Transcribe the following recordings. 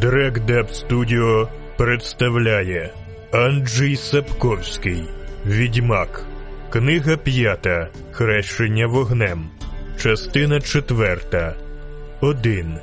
Дрек Деп Студіо представляє Анджей Сапковський Відьмак. Книга п'ята. Хрещення вогнем. Частина четверта. Один.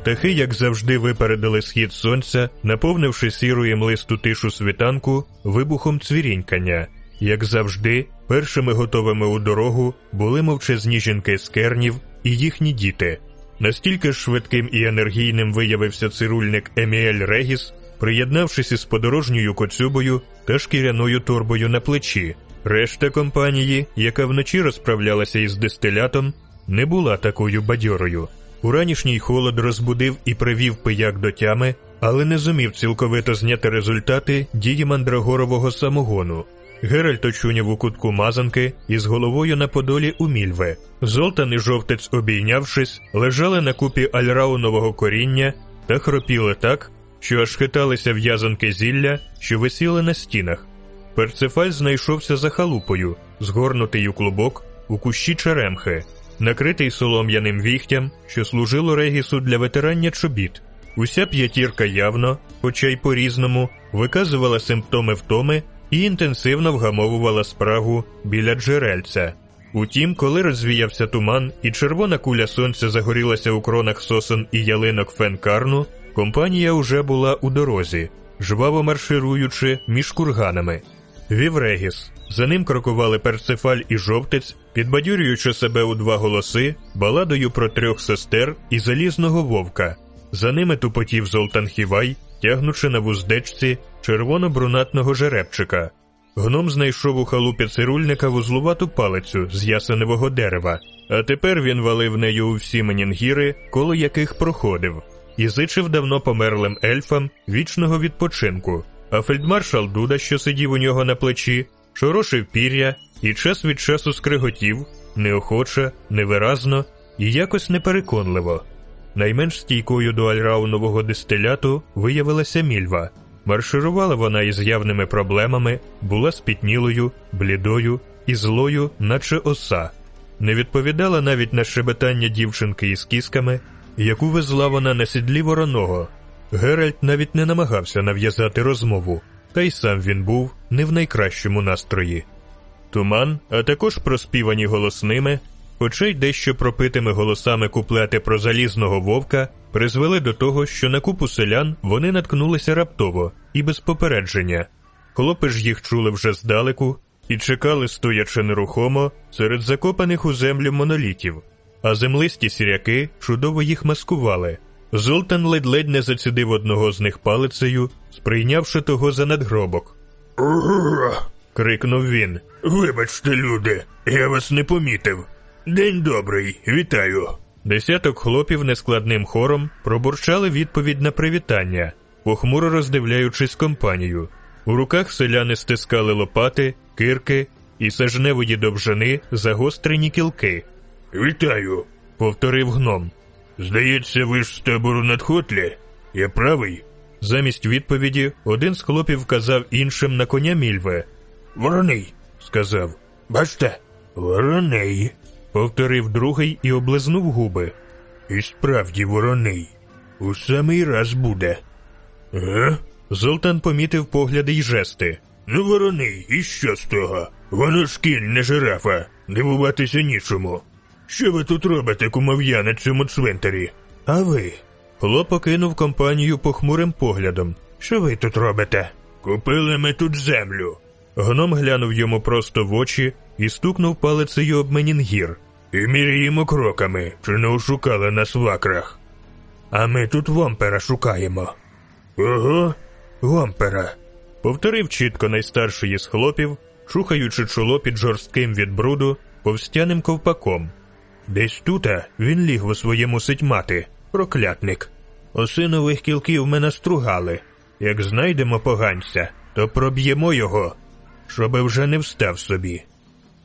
Птахи, як завжди, випередили схід сонця, наповнивши сірою млисту тишу світанку вибухом цвірінькання. Як завжди, першими готовими у дорогу були мовчазні жінки з кернів і їхні діти. Настільки швидким і енергійним виявився цирульник Еміель Регіс, приєднавшись із подорожньою коцюбою та шкіряною торбою на плечі. Решта компанії, яка вночі розправлялася із дистилятом, не була такою бадьорою. Уранішній холод розбудив і привів пияк до тями, але не зумів цілковито зняти результати дії мандрагорового самогону. Геральт очуняв у кутку мазанки із головою на подолі у мільве. Золтан і жовтець, обійнявшись, лежали на купі альраунового коріння та хропіли так, що аж хиталися в'язанки зілля, що висіли на стінах. Перцефаль знайшовся за халупою, згорнутий у клубок у кущі черемхи, накритий солом'яним віхтям, що служило регісу для витирання чобіт. Уся п'ятірка явно, хоча й по різному, виказувала симптоми втоми і інтенсивно вгамовувала спрагу біля джерельця. Утім, коли розвіявся туман і червона куля сонця загорілася у кронах сосен і ялинок фенкарну, компанія уже була у дорозі, жваво маршируючи між курганами. Віврегіс. За ним крокували перцефаль і жовтець, підбадьорюючи себе у два голоси, баладою про трьох сестер і залізного вовка. За ними тупотів Золтан Хівай, тягнучи на вуздечці червоно-брунатного жеребчика. Гном знайшов у халупі цирульника вузлувату палицю з ясеневого дерева, а тепер він валив нею у всі менінгіри, коло яких проходив, і зичив давно померлим ельфам вічного відпочинку. А фельдмаршал Дуда, що сидів у нього на плечі, шорошив пір'я і час від часу скриготів, неохоче, невиразно і якось непереконливо. Найменш стійкою до альраунового дистиляту виявилася мільва. Марширувала вона із явними проблемами, була спітнілою, блідою і злою, наче оса, не відповідала навіть на шебетання дівчинки із кісками, яку везла вона на сідлі вороного. Геральт навіть не намагався нав'язати розмову, та й сам він був не в найкращому настрої. Туман, а також проспівані голосними, хоча й дещо пропитими голосами куплети про залізного вовка, призвели до того, що на купу селян вони наткнулися раптово і без попередження. Хлопи ж їх чули вже здалеку і чекали, стоячи нерухомо, серед закопаних у землю монолітів, а землисті сіряки чудово їх маскували. Золтан ледь-ледь не зацідив одного з них палицею, сприйнявши того за надгробок. крикнув він. Вибачте, люди, я вас не помітив. День добрий, вітаю. Десяток хлопів нескладним хором пробурчали відповідь на привітання, похмуро роздивляючись компанію. У руках селяни стискали лопати, кирки і сажневої довжини загострені кілки. Вітаю, повторив гном. Здається, ви ж з табору надхотлі? Я правий? Замість відповіді один з хлопів казав іншим на коня мільве. Вороний, сказав. Бачте, вороний, повторив другий і облизнув губи. І справді вороний. У самий раз буде. Га? Золтан помітив погляди й жести. Ну, вороний, і що з того? Воно ж кінь, не жирафа, дивуватися нічому. Що ви тут робите, кумов'я, на цьому цвинтарі? А ви? Хлоп покинув компанію похмурим поглядом. Що ви тут робите? Купили ми тут землю. Гном глянув йому просто в очі і стукнув палицею об менінгір. І міряємо кроками, чи не ошукали нас в акрах. А ми тут вомпера шукаємо. Ого, вомпера. Повторив чітко найстарший із хлопів, шухаючи чоло під жорстким від бруду повстяним ковпаком. Десь тута він ліг у своєму ситьмати, проклятник. Осинових кілків ми настругали. Як знайдемо поганця, то проб'ємо його, щоби вже не встав собі.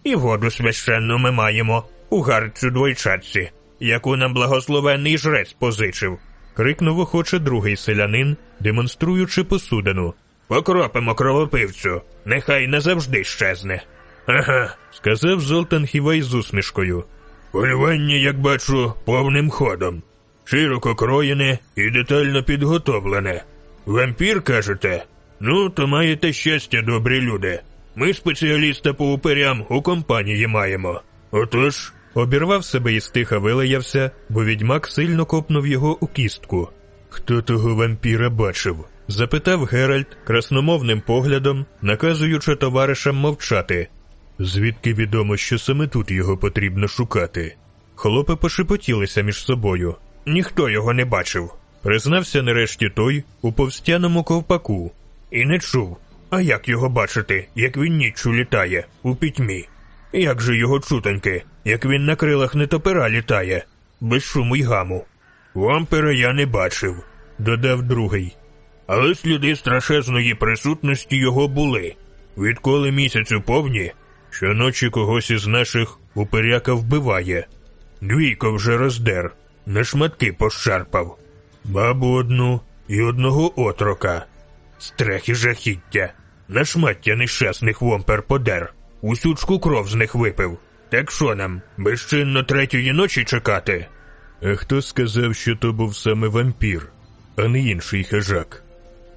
І воду священну ми маємо у гарцю двойчатці, яку нам благословенний жрець позичив. крикнув охоче другий селянин, демонструючи посудину. Покропимо кровопивцю, нехай назавжди щезне. Ага, сказав Золтан Хівай з усмішкою. Полювання, як бачу, повним ходом. широко кроєне і детально підготовлене. Вампір, кажете? Ну, то маєте щастя, добрі люди. Ми спеціаліста по уперям у компанії маємо. Отож, Обірвав себе і стиха вилаявся, бо відьмак сильно копнув його у кістку. Хто того вампіра бачив? запитав Геральт красномовним поглядом, наказуючи товаришам мовчати. Звідки відомо, що саме тут його потрібно шукати? Хлопи пошепотілися між собою. Ніхто його не бачив. Признався нарешті той у повстяному ковпаку. І не чув. А як його бачити, як він ніччю літає, у пітьмі? Як же його чутоньки, як він на крилах нетопера літає, без шуму й гаму. вампира я не бачив, Додав другий. але сліди страшезної присутності його були. Відколи місяцю повні, щоночі когось із наших уперяка вбиває. Двійко вже роздер, на шматки пощарпав. Бабу одну і одного отрока. Страх і жахіття. На шмаття нещасних вомпер подер. Усючку кров з них випив. Так що нам, безчинно третьої ночі чекати? А хто сказав, що то був саме вампір, а не інший хижак?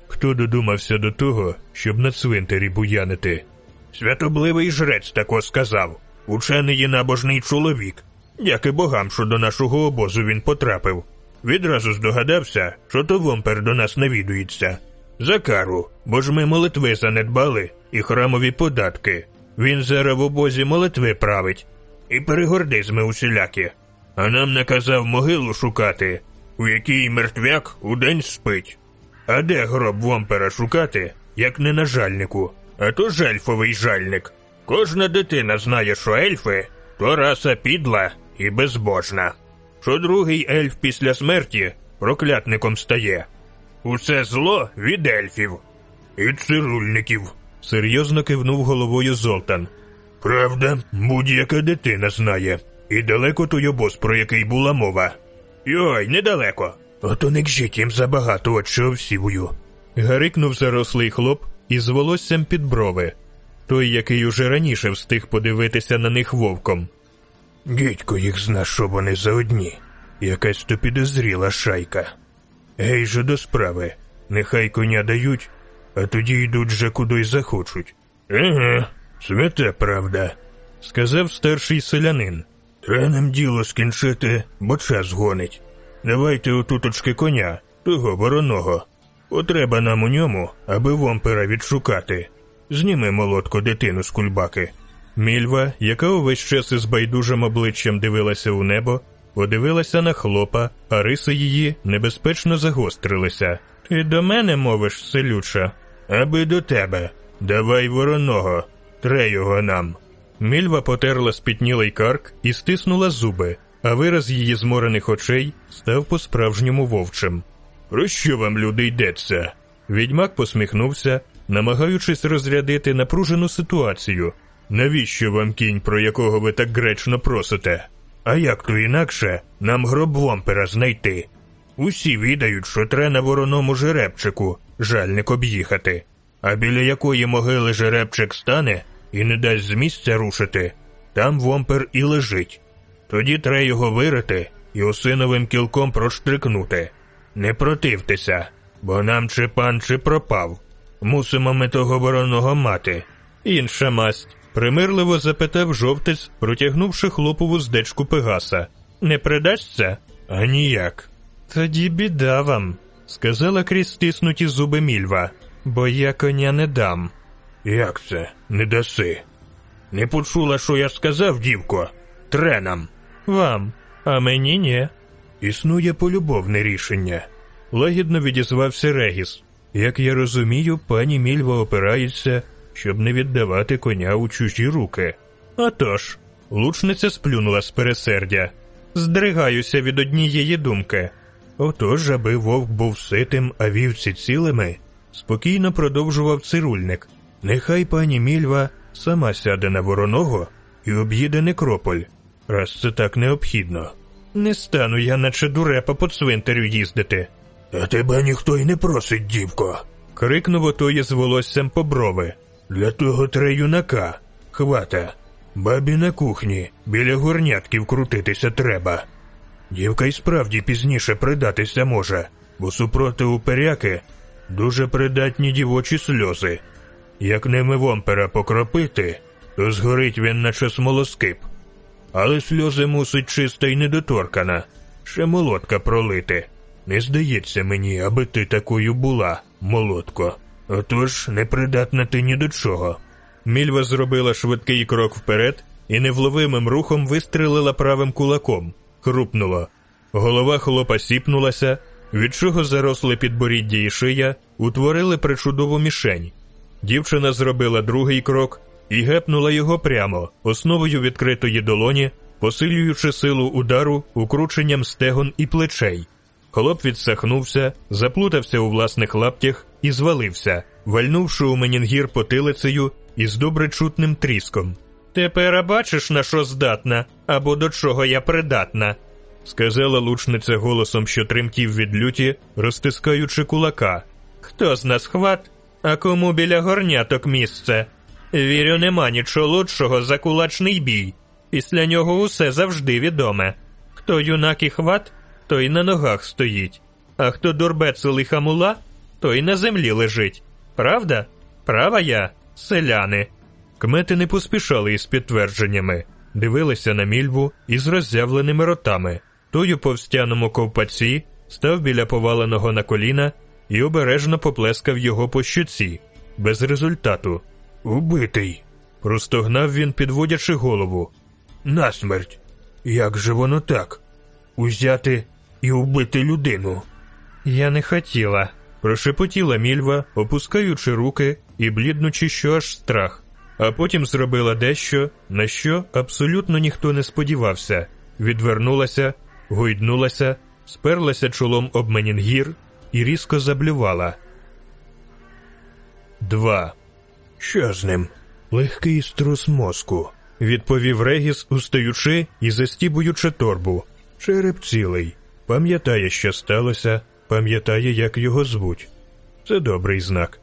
Хто додумався до того, щоб на цвинтарі буянити? Святобливий жрець тако сказав. Учений і набожний чоловік. Дяки богам, що до нашого обозу він потрапив. Відразу здогадався, що то вомпер до нас навідується. За кару, бо ж ми молитви занедбали і храмові податки. Він зараз в обозі молитви править. І перегордизми усілякі. А нам наказав могилу шукати, у якій мертвяк удень спить. А де гроб вомпера шукати, як не на жальнику, а то ж ельфовий жальник. Кожна дитина знає, що ельфи то раса підла і безбожна. Що другий ельф після смерті проклятником стає. Усе зло від ельфів і цирульників. Серйозно кивнув головою Золтан. Правда, будь-яка дитина знає. І далеко той обоз, про який була мова. Йой, недалеко. Ото не кжіть їм забагато от що всівую. Гарикнув зарослий хлоп із волоссям під брови, той, який уже раніше встиг подивитися на них вовком. Дідько їх зна, що вони за одні. Якась то підозріла шайка. Гей же до справи. Нехай коня дають, а тоді йдуть же куди й захочуть. Еге, свята правда. Сказав старший селянин. Треба нам діло скінчити, бо час гонить. Давайте отуточки коня, того вороного. Потреба нам у ньому, аби вомпера відшукати. Зніми молотко дитину з кульбаки. Мільва, яка увесь час із байдужим обличчям дивилася у небо, подивилася на хлопа, а риси її небезпечно загострилися. Ти до мене мовиш, селюча? Аби до тебе. Давай вороного, тре його нам. Мільва потерла спітнілий карк і стиснула зуби, а вираз її зморених очей став по-справжньому вовчим. Про що вам, люди, йдеться? Відьмак посміхнувся, намагаючись розрядити напружену ситуацію. Навіщо вам кінь, про якого ви так гречно просите? А як то інакше нам гроб вомпера знайти? Усі відають, що тре на вороному жеребчику жальник об'їхати, а біля якої могили жеребчик стане і не дасть з місця рушити, там вомпер і лежить. Тоді тре його вирити і осиновим кілком проштрикнути. Не противтеся, бо нам чи пан, чи пропав. Мусимо ми того вороного мати. Інша масть. Примирливо запитав жовтець, протягнувши хлопу вуздечку Пегаса. Не придасться? А ніяк. Тоді біда вам, сказала крізь стиснуті зуби мільва, бо я коня не дам. Як це не даси? Не почула, що я сказав, дівко? Тренам. Вам, а мені ні. Існує полюбовне рішення. Лагідно відізвався Регіс. Як я розумію, пані Мільва опирається, щоб не віддавати коня у чужі руки. Отож, лучниця сплюнула з пересердя. Здригаюся від однієї думки. Отож, аби вовк був ситим, а вівці цілими, спокійно продовжував цирульник. Нехай пані Мільва сама сяде на вороного і об'їде некрополь, раз це так необхідно. Не стану я, наче дурепа по цвинтарю їздити. А тебе ніхто й не просить, дівко. Крикнув отоє з волоссям по брови. Для того тре юнака. Хвата. Бабі на кухні, біля горнятків крутитися треба. Дівка й справді пізніше придатися може, бо супроти уперяки дуже придатні дівочі сльози. Як ними вомпера покропити, то згорить він, наче смолоскип. Але сльози мусить чиста й недоторкана, ще молотка пролити. Не здається мені, аби ти такою була, молотко. Отож непридатна ти ні до чого. Мільва зробила швидкий крок вперед і невловимим рухом вистрелила правим кулаком. Хрупнуло. Голова хлопа сіпнулася, від чого заросли підборіддя і шия, утворили причудову мішень. Дівчина зробила другий крок і гепнула його прямо, основою відкритої долоні, посилюючи силу удару укрученням стегон і плечей. Хлоп відсахнувся, заплутався у власних лаптях і звалився, вальнувши у менінгір потилицею із добре чутним тріском. Тепер бачиш, на що здатна, або до чого я придатна, сказала лучниця голосом, що тремтів від люті, розтискаючи кулака. Хто з нас хват, а кому біля горняток місце? Вірю, нема нічого лучшого за кулачний бій. Після нього усе завжди відоме. Хто юнак і хват, той на ногах стоїть, а хто дурбецел і хамула, той на землі лежить. Правда? Права я, селяни. Кмети не поспішали із підтвердженнями, дивилися на мільву із роззявленими ротами. Той у повстяному ковпаці став біля поваленого на коліна і обережно поплескав його по щуці, без результату. Убитий. Простогнав він, підводячи голову. Насмерть. Як же воно так? Узяти і убити людину. Я не хотіла, прошепотіла мільва, опускаючи руки і бліднучи, що аж страх, а потім зробила дещо, на що абсолютно ніхто не сподівався, відвернулася, гойднулася, сперлася чолом об менінгір і різко заблювала. Два. Що з ним? Легкий струс мозку, відповів Регіс, устаючи і застібуючи торбу. Череп цілий. Пам'ятає, що сталося, пам'ятає, як його звуть. Це добрий знак.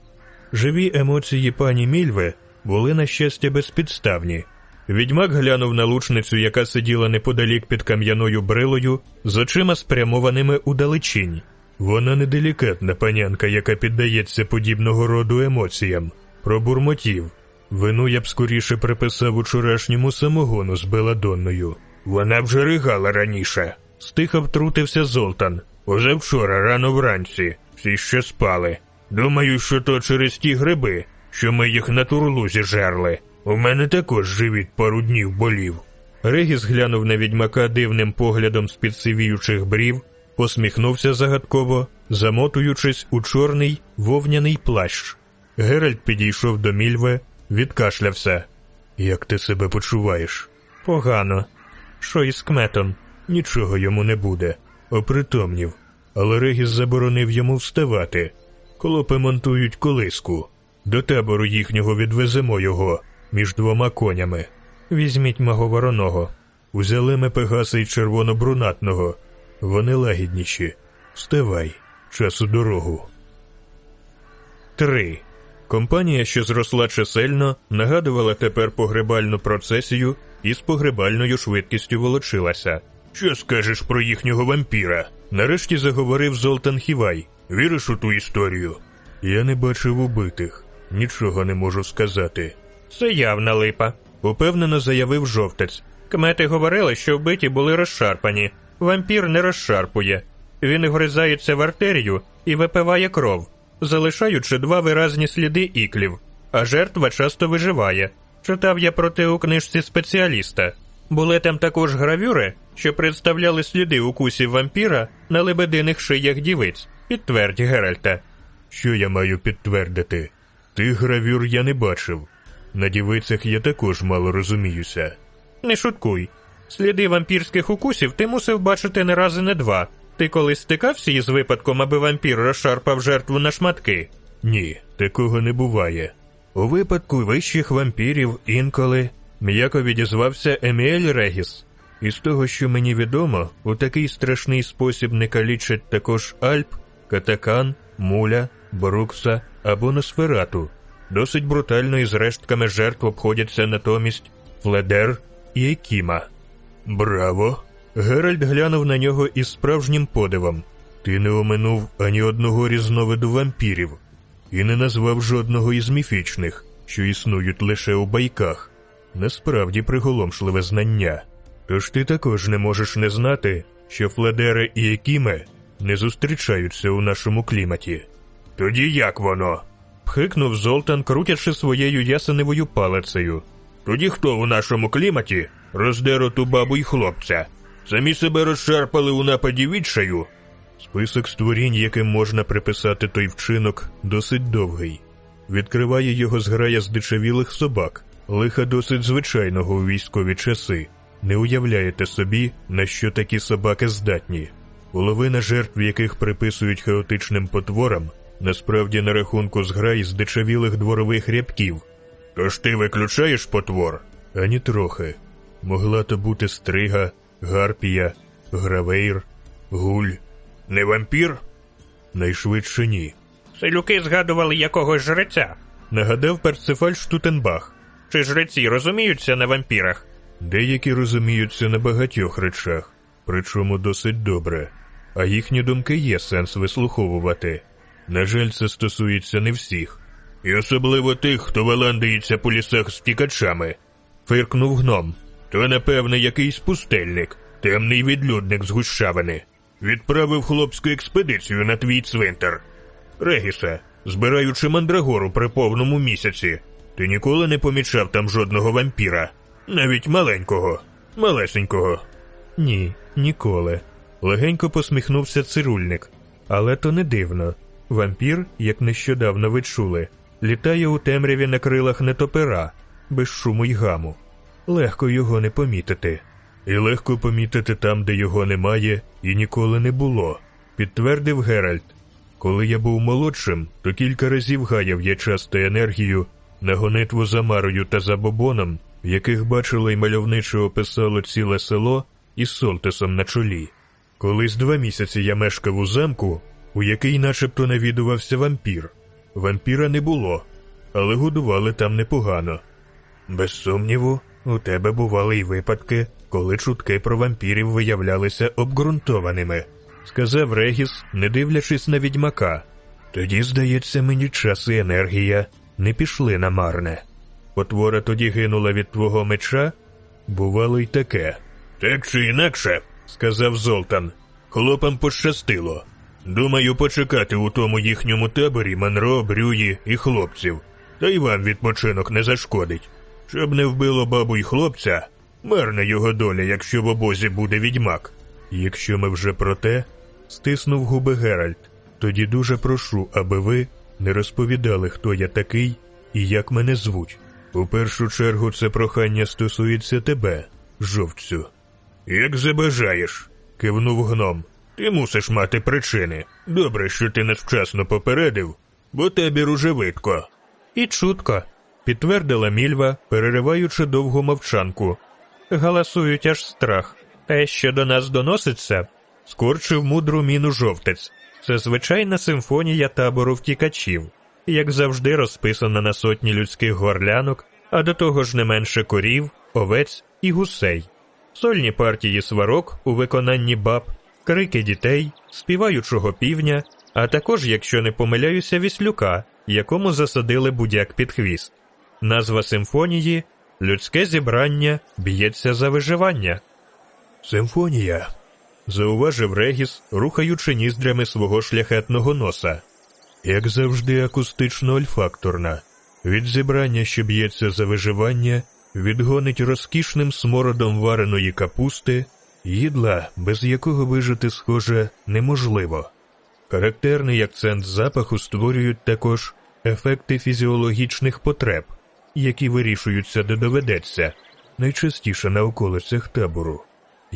Живі емоції пані Мільви були, на щастя, безпідставні. Відьмак глянув на лучницю, яка сиділа неподалік під кам'яною брилою, з очима спрямованими у далечінь. Вона неделікатна панянка, яка піддається подібного роду емоціям, пробурмотів. Вину я б скоріше приписав учорашньому самогону з Беладонною. Вона вже ригала раніше. Стиха втрутився Золтан. Позавчора рано вранці, всі ще спали. Думаю, що то через ті гриби, що ми їх на турлузі жерли. У мене також живіт пару днів болів. Регіс глянув на відьмака дивним поглядом з під сивіючих брів, посміхнувся загадково, замотуючись у чорний вовняний плащ. Геральт підійшов до мільве, відкашлявся. Як ти себе почуваєш? Погано. Що із кметом? Нічого йому не буде. Опритомнів. Але Регіс заборонив йому вставати. Колопи монтують колиску. До табору їхнього відвеземо його між двома конями. Візьміть мого вороного. Узяли ми Пегаса й червонобрунатного. Вони лагідніші. Вставай, час у дорогу. 3. Компанія, що зросла чисельно, нагадувала тепер погребальну процесію і з погребальною швидкістю волочилася. Що скажеш про їхнього вампіра? Нарешті заговорив Золтан Хівай. Віриш у ту історію? Я не бачив убитих, нічого не можу сказати. Це явна липа, упевнено заявив жовтець. Кмети говорили, що вбиті були розшарпані. Вампір не розшарпує. Він гризається в артерію і випиває кров, залишаючи два виразні сліди іклів, а жертва часто виживає. Читав я про те у книжці спеціаліста. Були там також гравюри, що представляли сліди укусів вампіра на лебединих шиях дівиць. Підтвердь, Геральта. Що я маю підтвердити? Тих гравюр я не бачив. На дівицях я також мало розуміюся. Не шуткуй. Сліди вампірських укусів ти мусив бачити не раз і не два. Ти колись стикався із випадком, аби вампір розшарпав жертву на шматки? Ні, такого не буває. У випадку вищих вампірів інколи м'яко відізвався Еміель Регіс. Із того, що мені відомо, у такий страшний спосіб не калічать також Альп, Катакан, Муля, Брукса або Носферату. Досить брутально із рештками жертв обходяться натомість Фледер і Екіма. Браво! Геральт глянув на нього із справжнім подивом. Ти не оминув ані одного різновиду вампірів і не назвав жодного із міфічних, що існують лише у байках. Насправді приголомшливе знання. Тож ти також не можеш не знати, що Фледери і Екіме не зустрічаються у нашому кліматі. Тоді як воно? Пхикнув Золтан, крутячи своєю ясеневою палицею. Тоді хто у нашому кліматі роздер оту бабу й хлопця? Самі себе розшарпали у нападі відчаю? Список створінь, яким можна приписати той вчинок, досить довгий. Відкриває його зграя здичавілих собак, лиха досить звичайного у військові часи. Не уявляєте собі, на що такі собаки здатні. Половина жертв, яких приписують хаотичним потворам, насправді на рахунку зграй здичавілих дворових рябків. Тож ти виключаєш потвор? Ані трохи. Могла то бути стрига, гарпія, гравейр, гуль. Не вампір? Найшвидше ні. Селюки згадували якогось жреця. Нагадав Перцефаль Штутенбах. Чи жреці розуміються на вампірах? Деякі розуміються на багатьох речах, причому досить добре, а їхні думки є сенс вислуховувати. На жаль, це стосується не всіх. І особливо тих, хто валандається по лісах з тікачами. Фиркнув гном. То, напевне, якийсь пустельник, темний відлюдник з гущавини. Відправив хлопську експедицію на твій цвинтар. Регісе, збираючи мандрагору при повному місяці, ти ніколи не помічав там жодного вампіра, навіть маленького, малесенького. Ні, ніколи. Легенько посміхнувся цирульник. Але то не дивно. Вампір, як нещодавно ви чули, літає у темряві на крилах нетопера, без шуму й гаму. Легко його не помітити. І легко помітити там, де його немає і ніколи не було, підтвердив Геральт. Коли я був молодшим, то кілька разів гаяв я час та енергію на гонитву за Марою та за Бобоном, яких бачило й мальовниче описало ціле село із Солтесом на чолі. Колись два місяці я мешкав у замку, у який начебто навідувався вампір. Вампіра не було, але годували там непогано. Без сумніву, у тебе бували й випадки, коли чутки про вампірів виявлялися обґрунтованими, сказав Регіс, не дивлячись на відьмака. Тоді, здається, мені час і енергія не пішли на марне. Потвора тоді гинула від твого меча? Бувало й таке. Так чи інакше, сказав Золтан, хлопам пощастило. Думаю, почекати у тому їхньому таборі Монро, Брюї і хлопців, та й вам відпочинок не зашкодить. Щоб не вбило бабу й хлопця, марна його доля, якщо в обозі буде відьмак. Якщо ми вже про те, стиснув губи Геральт, тоді дуже прошу, аби ви не розповідали, хто я такий і як мене звуть. У першу чергу це прохання стосується тебе, жовцю. Як забажаєш, кивнув гном. Ти мусиш мати причини. Добре, що ти нас вчасно попередив, бо табір уже видко. І чутко, підтвердила мільва, перериваючи довгу мовчанку. Галасують аж страх. Те, що до нас доноситься, скорчив мудру міну жовтець. Це звичайна симфонія табору втікачів, як завжди розписана на сотні людських горлянок, а до того ж не менше корів, овець і гусей, сольні партії сварок у виконанні баб, крики дітей, співаючого півня, а також, якщо не помиляюся, віслюка, якому засадили будяк під хвіст. Назва симфонії людське зібрання б'ється за виживання. Симфонія. Зауважив Регіс, рухаючи ніздрями свого шляхетного носа. Як завжди, акустично ольфакторна. Від зібрання, що б'ється за виживання, відгонить розкішним смородом вареної капусти, їдла, без якого вижити, схоже, неможливо. Характерний акцент запаху створюють також ефекти фізіологічних потреб, які вирішуються де доведеться, найчастіше на околицях табору.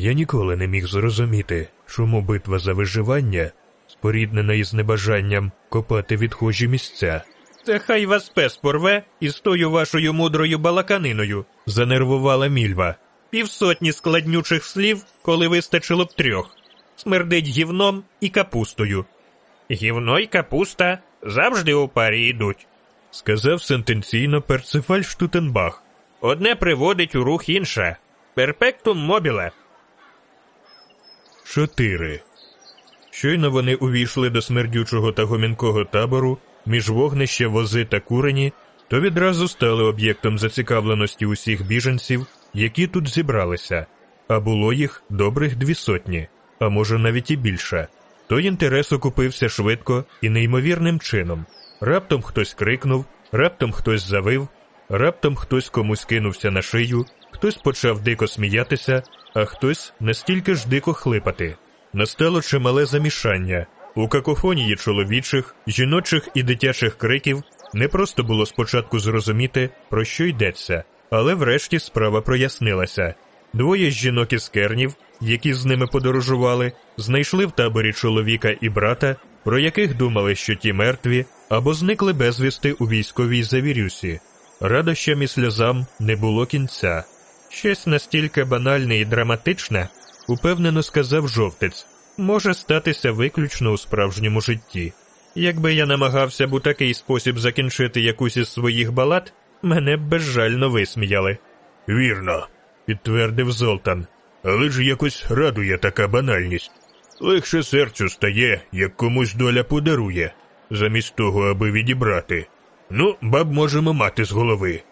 Я ніколи не міг зрозуміти, чому битва за виживання, споріднена із небажанням копати відхожі місця. Це хай вас пес порве із тою вашою мудрою балаканиною, занервувала мільва. Півсотні складнючих слів, коли вистачило б трьох. Смердить гівном і капустою. Гівно й капуста завжди у парі йдуть, сказав сентенційно Перцефаль Штутенбах. Одне приводить у рух інше. Перпектум мобіле. Чотири. Щойно вони увійшли до смердючого та гомінкого табору між вогнище, вози та курені, то відразу стали об'єктом зацікавленості усіх біженців, які тут зібралися, а було їх добрих дві сотні, а може навіть і більше. Той інтерес окупився швидко і неймовірним чином. Раптом хтось крикнув, раптом хтось завив, раптом хтось комусь кинувся на шию, хтось почав дико сміятися, а хтось настільки ж дико хлипати. Настало чимале замішання. У какофонії чоловічих, жіночих і дитячих криків не просто було спочатку зрозуміти, про що йдеться, але врешті справа прояснилася. Двоє жінок із кернів, які з ними подорожували, знайшли в таборі чоловіка і брата, про яких думали, що ті мертві, або зникли безвісти у військовій завірюсі. Радощам і сльозам не було кінця. Щось настільки банальне і драматичне, упевнено сказав жовтець, може статися виключно у справжньому житті. Якби я намагався б у такий спосіб закінчити якусь із своїх балад, мене б безжально висміяли. Вірно, Підтвердив Золтан. але ж якось радує така банальність. Легше серцю стає, як комусь доля подарує, замість того, аби відібрати. Ну, баб можемо мати з голови.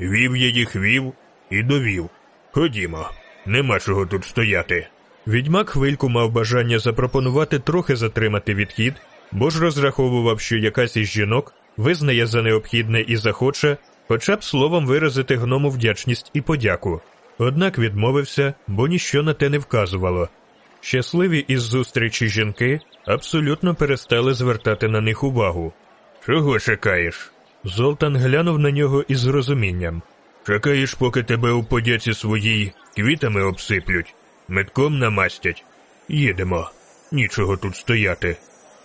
Вів я їх вів і довів. Ходімо, нема чого тут стояти. Відьмак хвильку мав бажання запропонувати трохи затримати відхід, бо ж розраховував, що якась із жінок визнає за необхідне і захоче, хоча б словом виразити гному вдячність і подяку. Однак відмовився, бо ніщо на те не вказувало. Щасливі із зустрічі жінки абсолютно перестали звертати на них увагу. Чого чекаєш? Золтан глянув на нього із розумінням. Чекаєш, поки тебе у подяці своїй квітами обсиплють, метком намастять. Їдемо. Нічого тут стояти.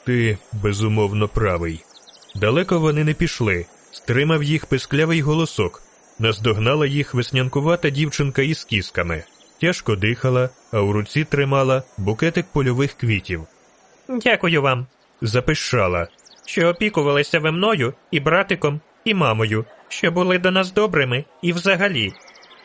Ти безумовно правий. Далеко вони не пішли. Стримав їх писклявий голосок. Наздогнала їх веснянкувата дівчинка із кісками. Тяжко дихала, а у руці тримала букетик польових квітів. Дякую вам, Запишала. що опікувалися ви мною і братиком, і мамою, що були до нас добрими і взагалі.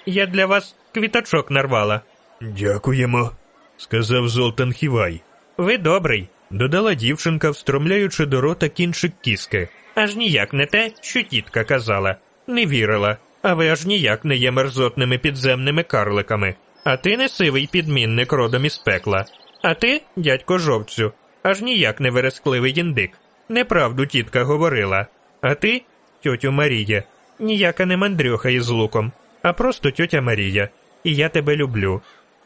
Я для вас квіточок нарвала. Дякуємо. сказав Золтан Хівай. Ви добрий, Додала дівчинка, встромляючи до рота кінчик кіски. аж ніяк не те, що тітка казала. Не вірила, а ви аж ніяк не є мерзотними підземними карликами. А ти не сивий підмінник родом із пекла. А ти, дядько жовцю, аж ніяк не верескливий індик. Неправду тітка говорила. А ти, тьотю Марія, ніяка не мандрюха із луком, а просто тьотя Марія. І я тебе люблю.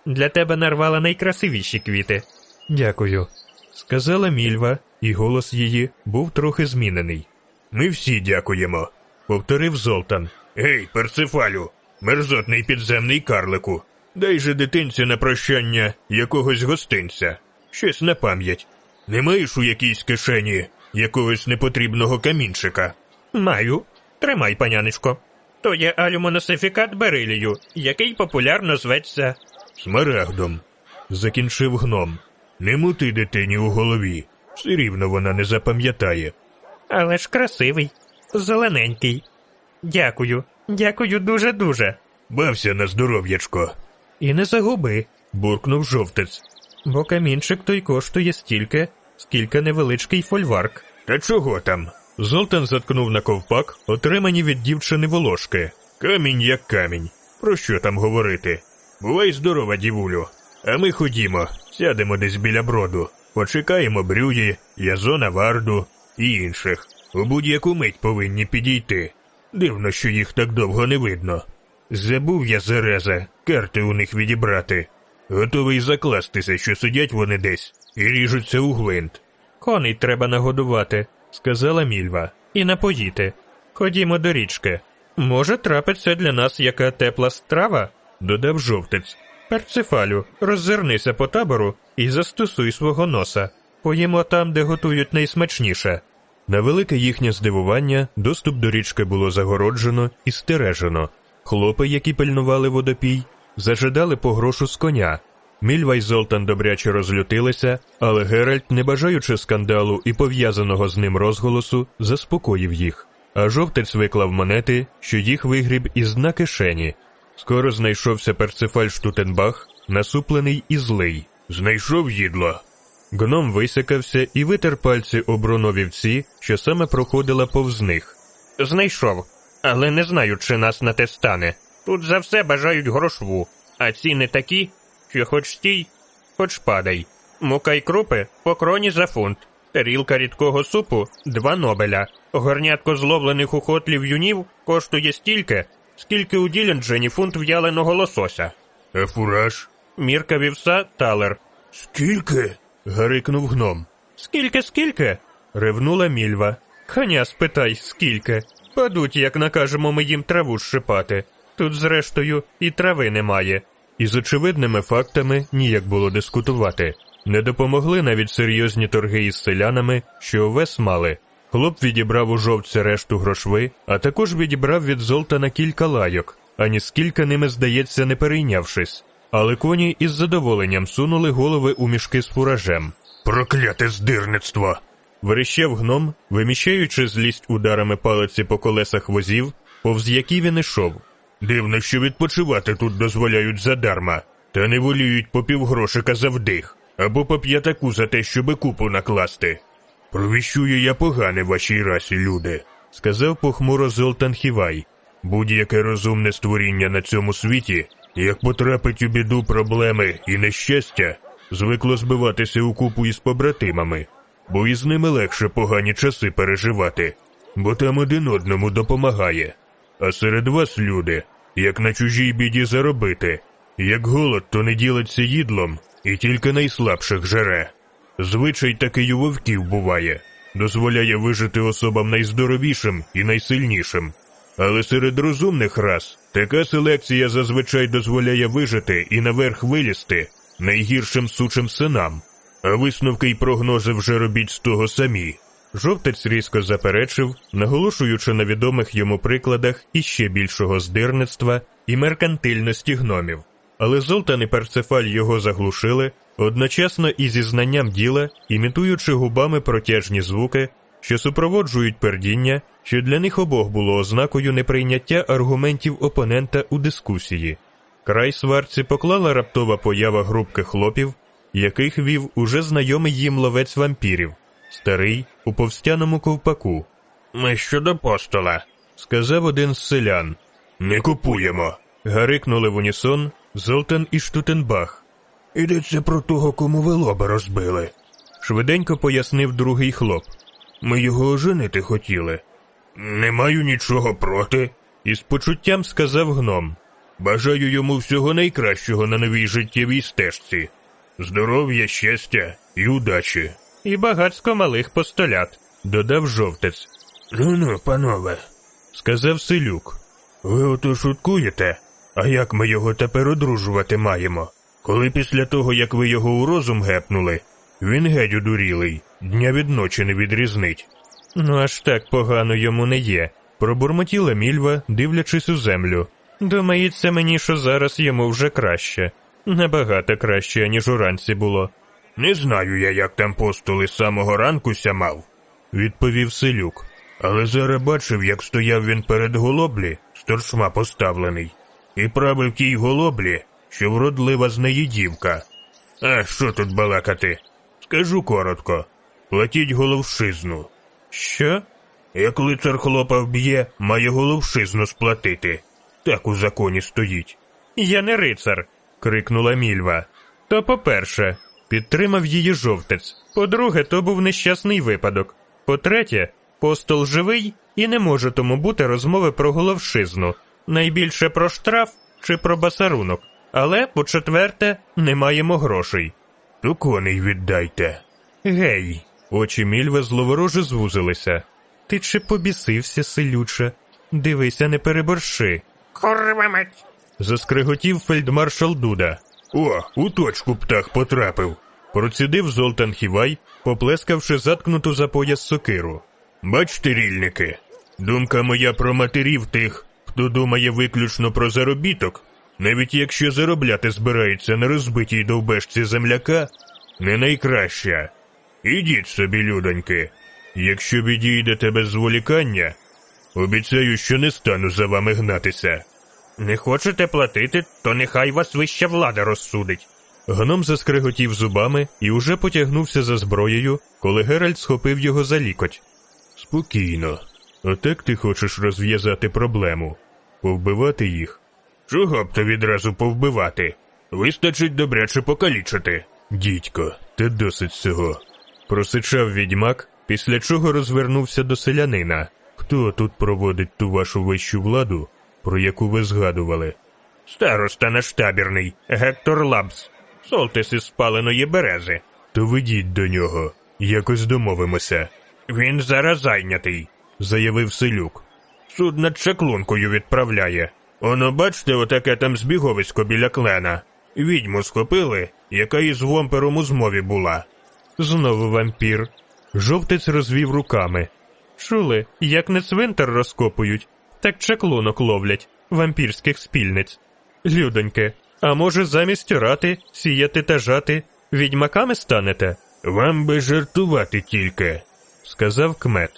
Для тебе нарвала найкрасивіші квіти. Дякую, сказала Мільва, і голос її був трохи змінений. Ми всі дякуємо. Повторив Золтан. Гей, Перцефалю, мерзотний підземний карлику. Дай же дитинці на прощання якогось гостинця. Щось на пам'ять. Не маєш у якійсь кишені якогось непотрібного камінчика? Маю. Тримай, панянечко. То є алюмоносифікат берилію, який популярно зветься. Смарагдом. Закінчив гном. Не мути дитині у голові. Все рівно вона не запам'ятає. Але ж красивий, зелененький. Дякую, дякую дуже-дуже. Бався на здоров'ячко. І не загуби, буркнув жовтець. Бо камінчик той коштує стільки, скільки невеличкий фольварк. Та чого там? Золтан заткнув на ковпак, отримані від дівчини волошки. Камінь як камінь. Про що там говорити? Бувай здорова, дівулю. А ми ходімо, сядемо десь біля броду, почекаємо брюї, язона варду і інших. У будь-яку мить повинні підійти. Дивно, що їх так довго не видно. Забув я Зереза, карти у них відібрати. Готовий закластися, що сидять вони десь і ріжуться у гвинт. Коней треба нагодувати, сказала Мільва. і напоїти. Ходімо до річки. Може, трапиться для нас яка тепла страва? Додав жовтець. Перцефалю, роззирнися по табору і застосуй свого носа. Поїмо там, де готують найсмачніше. На велике їхнє здивування доступ до річки було загороджено і стережено. Хлопи, які пильнували водопій, зажидали по грошу з коня. Мільва й Золтан добряче розлютилися, але Геральт, не бажаючи скандалу і пов'язаного з ним розголосу, заспокоїв їх. А жовтець виклав монети, що їх вигріб із дна кишені. Скоро знайшовся Перцефаль Штутенбах, насуплений і злий. Знайшов їдло. Гном висякався і витер пальці об руну вівці, що саме проходила повз них. Знайшов, але не знаю, чи нас на те стане. Тут за все бажають грошву, а ціни такі, що хоч стій, хоч падай. Мука й крупи по кроні за фунт. Тарілка рідкого супу два нобеля. Горнятко зловлених у хотлів юнів коштує стільки, скільки у Діленджені фунт в'яленого лосося. А фураж? Мірка вівса талер. Скільки? гарикнув гном. Скільки, скільки? ревнула мільва. Коня спитай, скільки. Падуть, як накажемо ми їм траву шипати. Тут, зрештою, і трави немає. І з очевидними фактами ніяк було дискутувати. Не допомогли навіть серйозні торги із селянами, що овес мали. Хлоп відібрав у жовтця решту грошви, а також відібрав від Золтана кілька лайок, ані скільки ними, здається, не перейнявшись. Але коні із задоволенням сунули голови у мішки з фуражем. Прокляте здирництво. Верещав гном, виміщаючи злість ударами палиці по колесах возів, повз які він ішов. Дивно, що відпочивати тут дозволяють задарма, та не воліють по півгрошика за вдих, або по п'ятаку за те, щоби купу накласти. Провіщую я погане вашій расі, люди, сказав похмуро Золтан Хівай. Будь-яке розумне створіння на цьому світі, як потрапить у біду проблеми і нещастя, звикло збиватися у купу із побратимами, бо із ними легше погані часи переживати, бо там один одному допомагає. А серед вас, люди, як на чужій біді заробити, як голод, то не ділиться їдлом і тільки найслабших жере. Звичай такий у вовків буває, дозволяє вижити особам найздоровішим і найсильнішим. Але серед розумних рас така селекція зазвичай дозволяє вижити і наверх вилізти найгіршим сучим синам, а висновки й прогнози вже робіть з того самі. Жовтець різко заперечив, наголошуючи на відомих йому прикладах іще більшого здирництва і меркантильності гномів. Але Золтан і Перцефаль його заглушили, одночасно і зі знанням діла, імітуючи губами протяжні звуки, що супроводжують пердіння, що для них обох було ознакою неприйняття аргументів опонента у дискусії. Край сварці поклала раптова поява групки хлопів, яких вів уже знайомий їм ловець вампірів, старий у повстяному ковпаку. Ми щодо постола, сказав один з селян. Не купуємо. Гарикнули в унісон Золтан і Штутенбах. Ідеться про того, кому ви лоба розбили. Швиденько пояснив другий хлоп. Ми його оженити хотіли. Не маю нічого проти. Із почуттям сказав гном. Бажаю йому всього найкращого на новій життєвій стежці, здоров'я, щастя і удачі. І багацько малих постолят, додав жовтець. Ну ну, панове, сказав селюк. Ви ото шуткуєте? А як ми його тепер одружувати маємо? Коли після того, як ви його у розум гепнули, він геть одурілий, дня від ночі не відрізнить. Ну аж так погано йому не є, пробурмотіла мільва, дивлячись у землю. Думається мені, що зараз йому вже краще. Набагато краще, ніж уранці було. Не знаю я, як там постули з самого ранку сямав, відповів селюк. Але зараз бачив, як стояв він перед голоблі, сторшма поставлений, і правив тій голоблі, що вродлива з неї дівка. А що тут балакати? Скажу коротко платіть головшизну. Що? Як лицар хлопа вб'є, має головшизну сплатити. Так у законі стоїть. Я не рицар. крикнула мільва. То по-перше, підтримав її жовтець. По-друге, то був нещасний випадок. По-третє, постол живий і не може тому бути розмови про головшизну, найбільше про штраф чи про басарунок. Але, по-четверте, не маємо грошей. То коней віддайте. Гей, очі мільви зловороже звузилися. Ти чи побісився, селюче? Дивися, не переборши. Курва мать! Заскриготів фельдмаршал Дуда. О, у точку птах потрапив. Процідив Золтан Хівай, поплескавши заткнуту за пояс сокиру. Бачте, рільники, думка моя про матерів тих, хто думає виключно про заробіток, навіть якщо заробляти збирається на розбитій довбешці земляка, не найкраща. Ідіть собі, людоньки, якщо відійдете без зволікання, обіцяю, що не стану за вами гнатися. Не хочете платити, то нехай вас вища влада розсудить. Гном заскриготів зубами і уже потягнувся за зброєю, коли Геральт схопив його за лікоть. Спокійно. Отак ти хочеш розв'язати проблему, повбивати їх. Чого б то відразу повбивати? Вистачить добряче покалічити. Дідько, ти досить цього. Просичав відьмак, після чого розвернувся до селянина. Хто тут проводить ту вашу вищу владу, про яку ви згадували? Староста наш табірний, Гектор Лабс, Солтис із спаленої берези. То ведіть до нього, якось домовимося, Він зараз зайнятий. заявив селюк. Суд над чаклункою відправляє. Оно, бачите, отаке там збіговисько біля клена. Відьму схопили, яка із вомпером у змові була. Знову вампір. Жовтець розвів руками. Чули, як не цвинтар розкопують, так чаклунок ловлять, вампірських спільниць. Людоньке, а може замість орати, сіяти та жати, відьмаками станете? Вам би жартувати тільки, сказав кмет.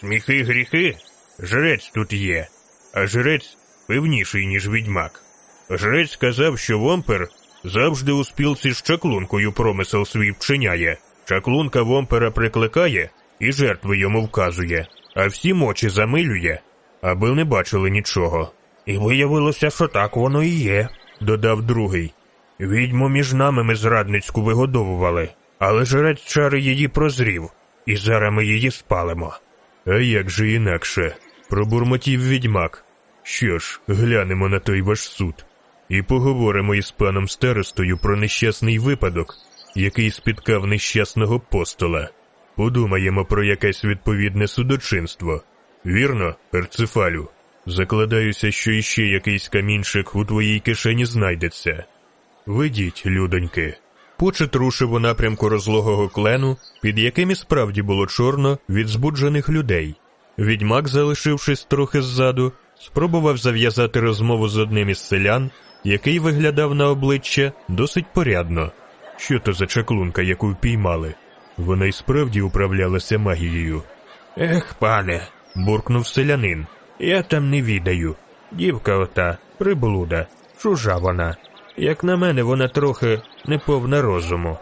Сміхи гріхи, жрець тут є, а жрець певніший, ніж відьмак. Жрець сказав, що вомпер завжди у спілці з чаклункою промисел свій вчиняє. Чаклунка вомпера прикликає і жертви йому вказує, а всі мочі замилює, аби не бачили нічого. І виявилося, що так воно і є, додав другий. Відьму між нами ми зрадницьку вигодовували, але жрець чари її прозрів, і зараз ми її спалимо. А як же інакше? пробурмотів відьмак. Що ж, глянемо на той ваш суд і поговоримо із паном старостою про нещасний випадок, який спіткав нещасного постола. Подумаємо про якесь відповідне судочинство. Вірно, Перцефалю? Закладаюся, що іще якийсь камінчик у твоїй кишені знайдеться. Ведіть, людоньки. Почет рушив у напрямку розлогого клену, під яким і справді було чорно від збуджених людей. Відьмак, залишившись трохи ззаду, спробував зав'язати розмову з одним із селян, який виглядав на обличчя досить порядно. Що то за чаклунка, яку впіймали? Вона й справді управлялася магією. Ех, пане, буркнув селянин. Я там не відаю. Дівка ота, приблуда, чужа вона. Як на мене, вона трохи неповна розуму,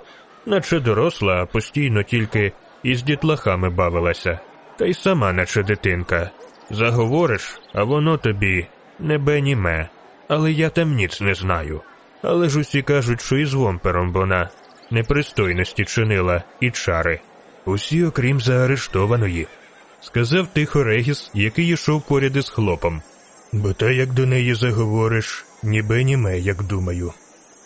наче доросла, а постійно тільки із дітлахами бавилася, та й сама, наче дитинка. Заговориш, а воно тобі не бе ні ме. Але я там ніц не знаю. Але ж усі кажуть, що із вомпером вона непристойності чинила і чари. Усі, окрім заарештованої, сказав тихо Регіс, який йшов поряд із хлопом. Бо та як до неї заговориш, ніби німе, як думаю.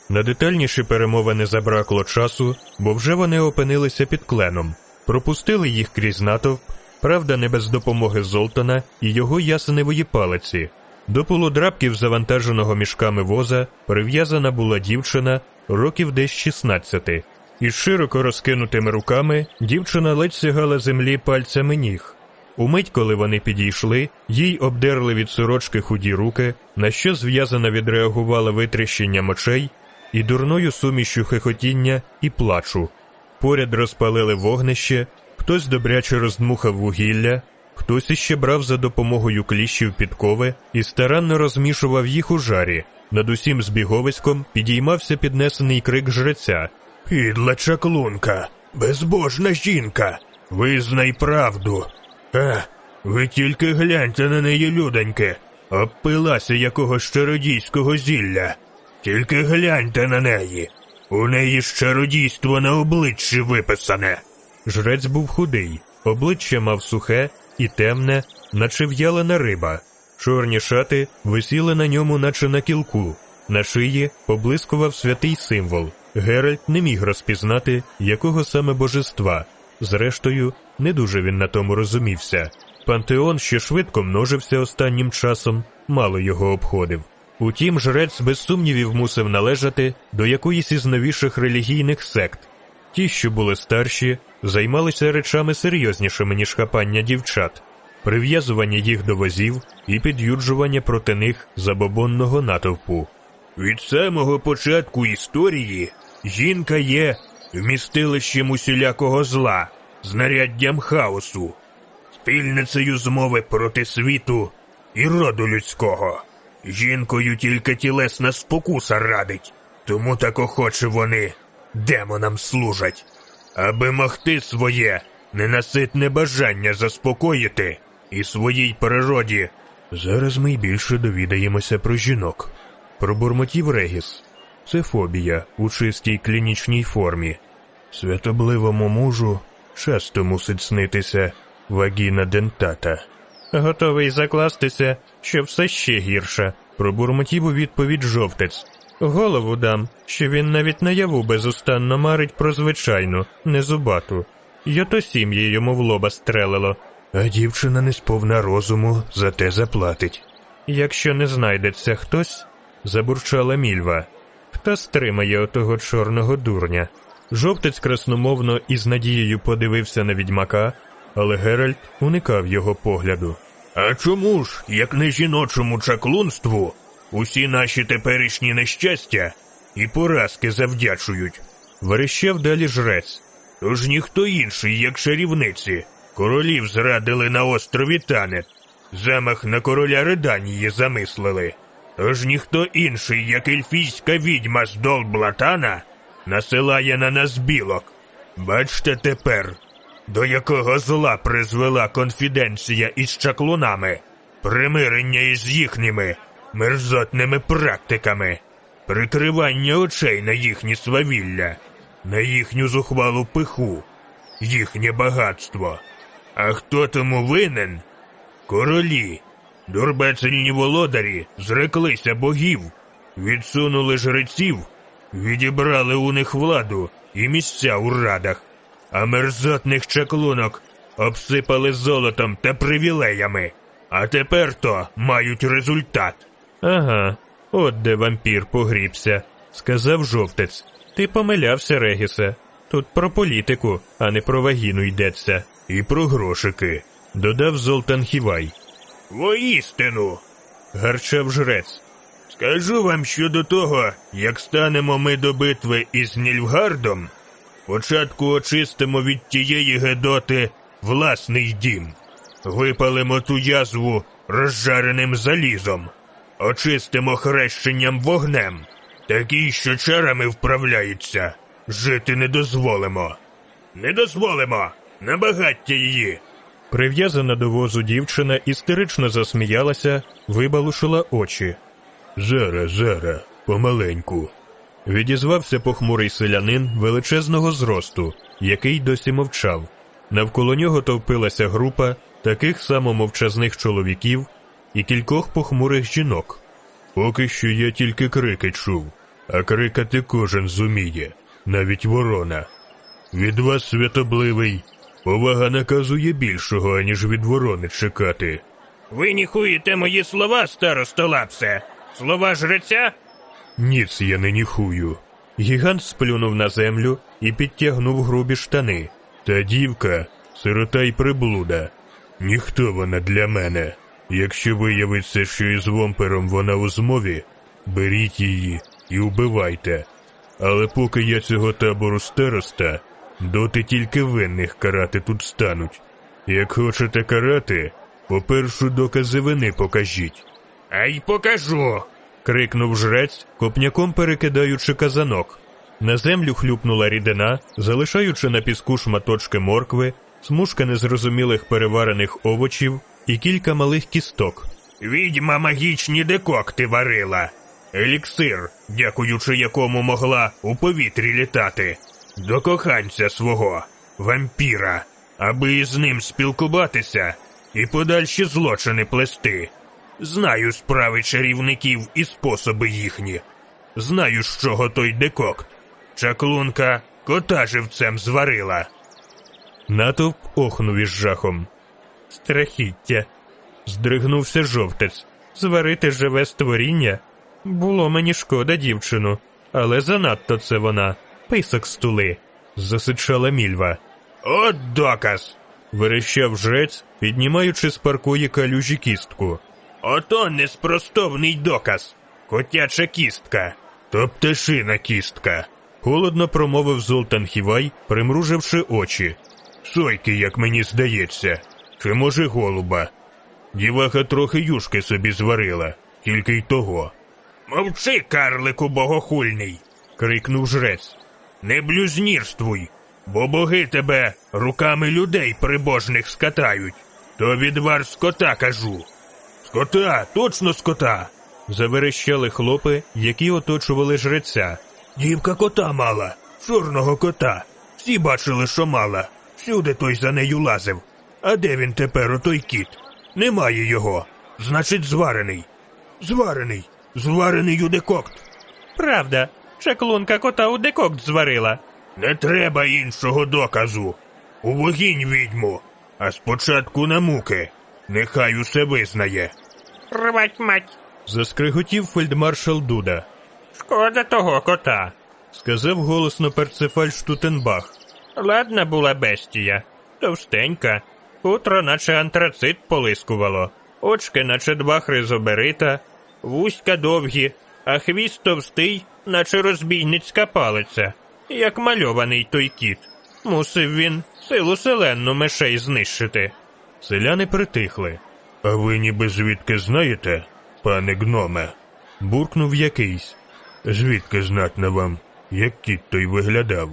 На детальніші перемовини забракло часу, бо вже вони опинилися під кленом, пропустили їх крізь натовп, правда, не без допомоги Золтана і його ясеневої палиці. До полудрабків, завантаженого мішками воза, прив'язана була дівчина років десь 16. Із широко розкинутими руками дівчина ледь сягала землі пальцями ніг. Умить, коли вони підійшли, їй обдерли від сорочки худі руки, на що зв'язана відреагувала витріщенням очей і дурною сумішю хихотіння і плачу. Поряд розпалили вогнище, хтось добряче роздмухав вугілля, хтось іще брав за допомогою кліщів підкови і старанно розмішував їх у жарі. Над усім збіговиськом підіймався піднесений крик жреця. Підла чаклунка, безбожна жінка, визнай правду. А, ви тільки гляньте на неї, людоньки, обпилася якогось чародійського зілля. Тільки гляньте на неї. У неї ж чародійство на обличчі виписане. Жрець був худий, обличчя мав сухе і темне, наче в'ялена риба. Чорні шати висіли на ньому, наче на кілку. На шиї поблискував святий символ. Геральт не міг розпізнати, якого саме божества. Зрештою, не дуже він на тому розумівся. Пантеон, що швидко множився останнім часом, мало його обходив. Утім, жрець без сумнівів мусив належати до якоїсь із новіших релігійних сект. Ті, що були старші, займалися речами серйознішими, ніж хапання дівчат, прив'язування їх до возів і під'юджування проти них забобонного натовпу. Від самого початку історії жінка є вмістилищем усілякого зла, знаряддям хаосу, спільницею змови проти світу і роду людського. Жінкою тільки тілесна спокуса радить, Тому так охоче вони демонам служать, аби могти своє ненаситне бажання заспокоїти і своїй природі. Зараз ми й більше довідаємося про жінок. Пробурмотів Регіс. Це фобія у чистій клінічній формі. Святобливому мужу часто мусить снитися вагіна дентата. Готовий закластися, що все ще гірше. Пробурмотів у відповідь жовтець. Голову дам, що він навіть наяву безустанно марить про звичайну, незубату. й ото сім'ї йому в лоба стрелило. А дівчина не сповна розуму, зате заплатить. Якщо не знайдеться хтось, Забурчала мільва. хто стримає отого чорного дурня. Жовтець красномовно і з надією подивився на відьмака, але Геральт уникав його погляду. А чому ж, як не жіночому чаклунству, усі наші теперішні нещастя і поразки завдячують? Верещав далі жрець. Тож ніхто інший, як чарівниці, королів зрадили на острові Танет, замах на короля Реданії замислили. Тож ніхто інший, як ельфійська відьма з Долблатана, насилає на нас білок. Бачте тепер, до якого зла призвела конфіденція із чаклунами, примирення із їхніми мерзотними практиками, прикривання очей на їхні свавілля, на їхню зухвалу пиху, їхнє багатство. А хто тому винен? Королі, дурбецельні володарі зреклися богів, відсунули жреців, відібрали у них владу і місця у радах, а мерзотних чаклунок обсипали золотом та привілеями. А тепер то мають результат. Ага, от де вампір погрібся, Сказав жовтець. Ти помилявся, Регісе. Тут про політику, а не про вагіну йдеться. І про грошики. Додав Золтан Хівай. Воістину, Гарчав жрець. Скажу вам щодо того, як станемо ми до битви із Нільфгардом, спочатку очистимо від тієї гедоти власний дім, випалимо ту язву розжареним залізом, очистимо хрещенням вогнем, такий, що чарами вправляється, жити не дозволимо. Не дозволимо на багаття її. Прив'язана до возу дівчина істерично засміялася, вибалушила очі. Зара, зара, помаленьку. Відізвався похмурий селянин величезного зросту, який досі мовчав. Навколо нього товпилася група таких само мовчазних чоловіків і кількох похмурих жінок. Поки що я тільки крики чув, а крикати кожен зуміє, навіть ворона. Від вас, святобливий, повага наказує більшого, аніж від ворони чекати. Ви ніхуєте мої слова, старостолапсе? Слова жреця? Ніц я не ніхую. Гігант сплюнув на землю і підтягнув грубі штани. Та дівка, сирота й приблуда. Ніхто вона для мене. Якщо виявиться, що із вомпером вона у змові, беріть її і вбивайте. Але поки я цього табору староста, доти тільки винних карати тут стануть. Як хочете карати, попершу докази вини покажіть. А й покажу. крикнув жрець, копняком перекидаючи казанок. На землю хлюпнула рідина, залишаючи на піску шматочки моркви, смужка незрозумілих переварених овочів і кілька малих кісток. Відьма магічні декокти варила. Еліксир, дякуючи якому могла у повітрі літати. До коханця свого, вампіра, аби із ним спілкуватися і подальші злочини плести. Знаю справи чарівників і способи їхні. Знаю, з чого той декокт. Чаклунка кота живцем зварила. Натовп охнув із жахом. Страхіття. Здригнувся жовтець. Зварити живе створіння. Було мені шкода дівчину, але занадто це вона. Писок стули. Засичала мільва. От доказ. Верещав жрець, піднімаючи з паркої калюжі кістку. Ото неспростовний доказ. Котяча кістка. То пташина кістка. Холодно промовив Золтан Хівай, примруживши очі. Сойки, як мені здається. Чи може голуба? Діваха трохи юшки собі зварила, тільки й того. Мовчи, карлику богохульний. крикнув жрець. Не блюзнірствуй, бо боги тебе руками людей прибожних скатають. То відвар скота кажу. Скота, точно скота. Заверещали хлопи, які оточували жреця. Дівка кота мала, чорного кота. Всі бачили, що мала. Всюди той за нею лазив. А де він тепер, отой кіт? Немає його. Значить, зварений. Зварений. Зварений у декокт. Правда, чаклунка кота у декокт зварила. Не треба іншого доказу. У вогінь відьму, а спочатку на муки. Нехай усе визнає. Рвать мать, Заскриготів фельдмаршал Дуда. шкода того кота. Сказав голосно Перцефаль Штутенбах. Ладна була бестія, товстенька, утро наче антрацит полискувало, очки, наче два хризоберита, вузька довгі, а хвіст товстий, наче розбійницька палиця, як мальований той кіт. Мусив він силу селенну мишей знищити. Селяни притихли. А ви ніби звідки знаєте, пане гноме? Буркнув якийсь. Звідки знатно вам, як кіт той виглядав?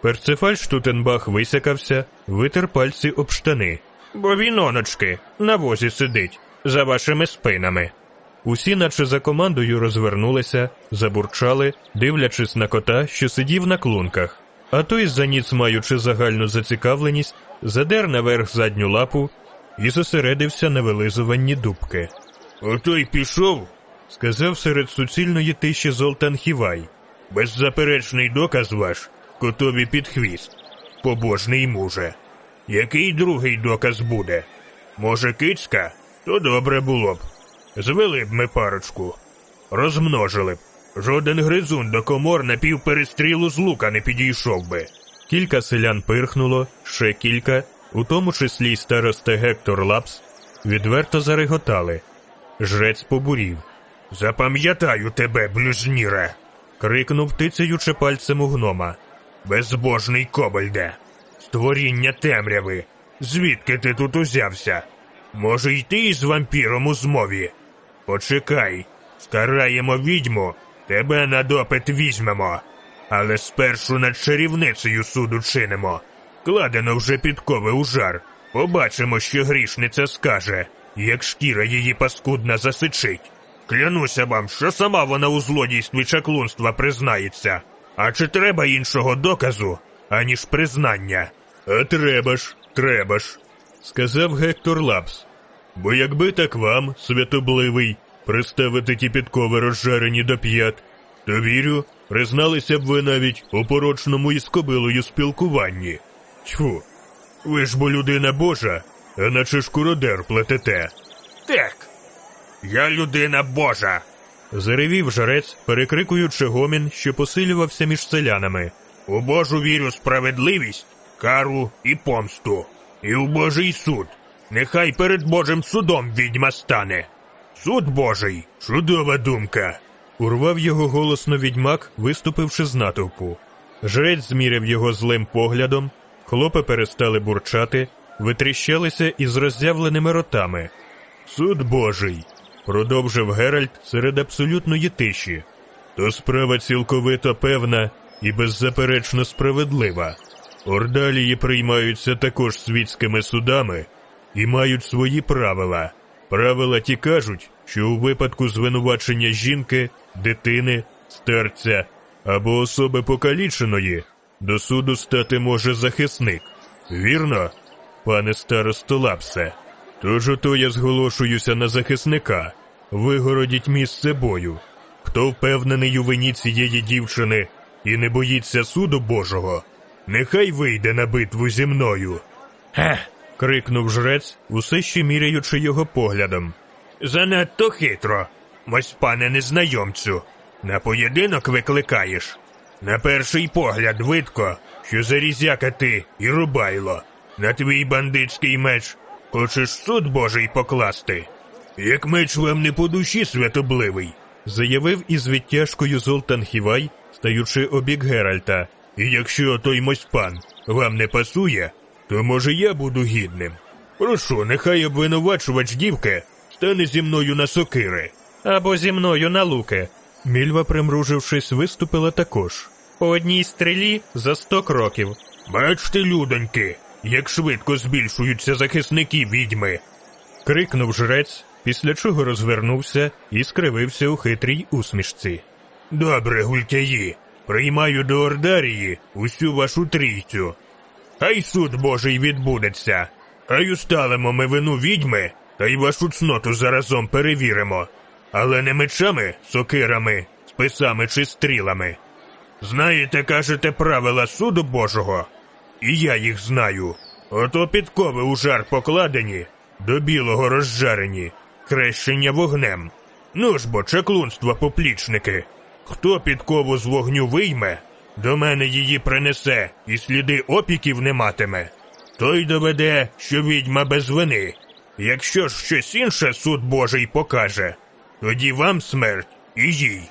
Перцефаль Штутенбах висякався, витер пальці об штани. Бо він оночки на возі сидить, за вашими спинами. Усі, наче за командою, розвернулися, забурчали, дивлячись на кота, що сидів на клунках. А той, заніц маючи загальну зацікавленість, задер наверх задню лапу і зосередився на вилизуванні дубки. Отой пішов, Сказав серед суцільної тиші Золтан Хівай. беззаперечний доказ ваш, котові під хвіст. Побожний муже. Який другий доказ буде? Може, кицька? То добре було б. Звели б ми парочку. Розмножили б. Жоден гризун до комор на півперестрілу з лука не підійшов би. Кілька селян пирхнуло, ще кілька, у тому числі й староста Гектор Лапс, відверто зареготали. Жрець побурів. Запам'ятаю тебе, блюзніре. крикнув, тицяючи пальцем у гнома. Безбожний кобальде. Створіння темряви. Звідки ти тут узявся? Може, й ти із вампіром у змові? Почекай, скараємо відьму, тебе на допит візьмемо. Але спершу над чарівницею суду чинимо. Кладено вже підкови у жар. Побачимо, що грішниця скаже, як шкіра її паскудна засичить. Клянуся вам, що сама вона у злодійстві чаклунства признається. А чи треба іншого доказу, аніж признання? А треба ж, треба ж, сказав Гектор Лапс. Бо якби так вам, святобливий, приставити ті підкови розжарені до п'ят, то вірю, призналися б ви навіть у порочному із кобилою спілкуванні. Тьфу, ви ж бо людина Божа, а наче шкуродер плетете. Так, я людина Божа. Заревів жрець, перекрикуючи гомін, що посилювався між селянами. У Божу вірю справедливість, кару і помсту, і у Божий суд. Нехай перед Божим судом відьма стане. Суд Божий, чудова думка. Урвав його голосно відьмак, виступивши з натовпу. Жрець зміряв його злим поглядом, хлопи перестали бурчати, витріщалися із роззявленими ротами. Суд Божий, продовжив Геральт серед абсолютної тиші. То справа цілковито певна і беззаперечно справедлива. Ордалії приймаються також світськими судами і мають свої правила. Правила ті кажуть, що у випадку звинувачення жінки, дитини, старця або особи покаліченої до суду стати може захисник. Вірно, пане старосто Лапсе? Тож ото я зголошуюся на захисника. Вигородіть місце бою. Хто впевнений у вині цієї дівчини і не боїться суду Божого, нехай вийде на битву зі мною. Ге, крикнув жрець, усе ще міряючи його поглядом. занадто хитро. Ось, пане незнайомцю, на поєдинок викликаєш. На перший погляд видко, що зарізяка ти і рубайло. На твій бандитський меч хочеш суд Божий покласти. Як меч вам не по душі святобливий, заявив із відтяжкою Золтан Хівай, стаючи обік Геральта. і якщо той мось-пан вам не пасує, то може я буду гідним. Прошу, нехай обвинувачувач дівки стане зі мною на сокири. Або зі мною на луки. Мільва, примружившись, виступила також. По одній стрілі за сто кроків. Бачте, людоньки, як швидко збільшуються захисники відьми. Крикнув жрець, після чого розвернувся і скривився у хитрій усмішці. Добре, гультяї, приймаю до Ордарії усю вашу трійцю. Хай суд Божий відбудеться, хай усталимо ми вину відьми, та й вашу цноту заразом перевіримо, але не мечами, сокирами, списами чи стрілами. Знаєте, кажете, правила суду Божого, і я їх знаю. Ото підкови у жар покладені, до білого розжарені, хрещення вогнем. Ну ж бо, чаклунство поплічники. Хто підкову з вогню вийме, до мене її принесе і сліди опіків не матиме, той доведе, що відьма без вини. Якщо ж щось інше суд Божий покаже, тоді вам смерть і їй.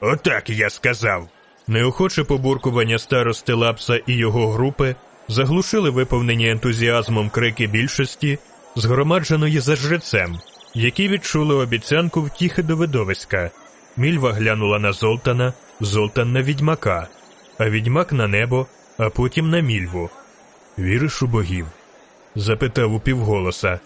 Отак я сказав. Неохоче побуркування старости Лапса і його групи заглушили виповнені ентузіазмом крики більшості, згромадженої за жрецем, які відчули обіцянку втіхи до видовиська. Мільва глянула на Золтана, Золтан на відьмака, а відьмак на небо, а потім на мільву. Віриш у богів? запитав упівголоса.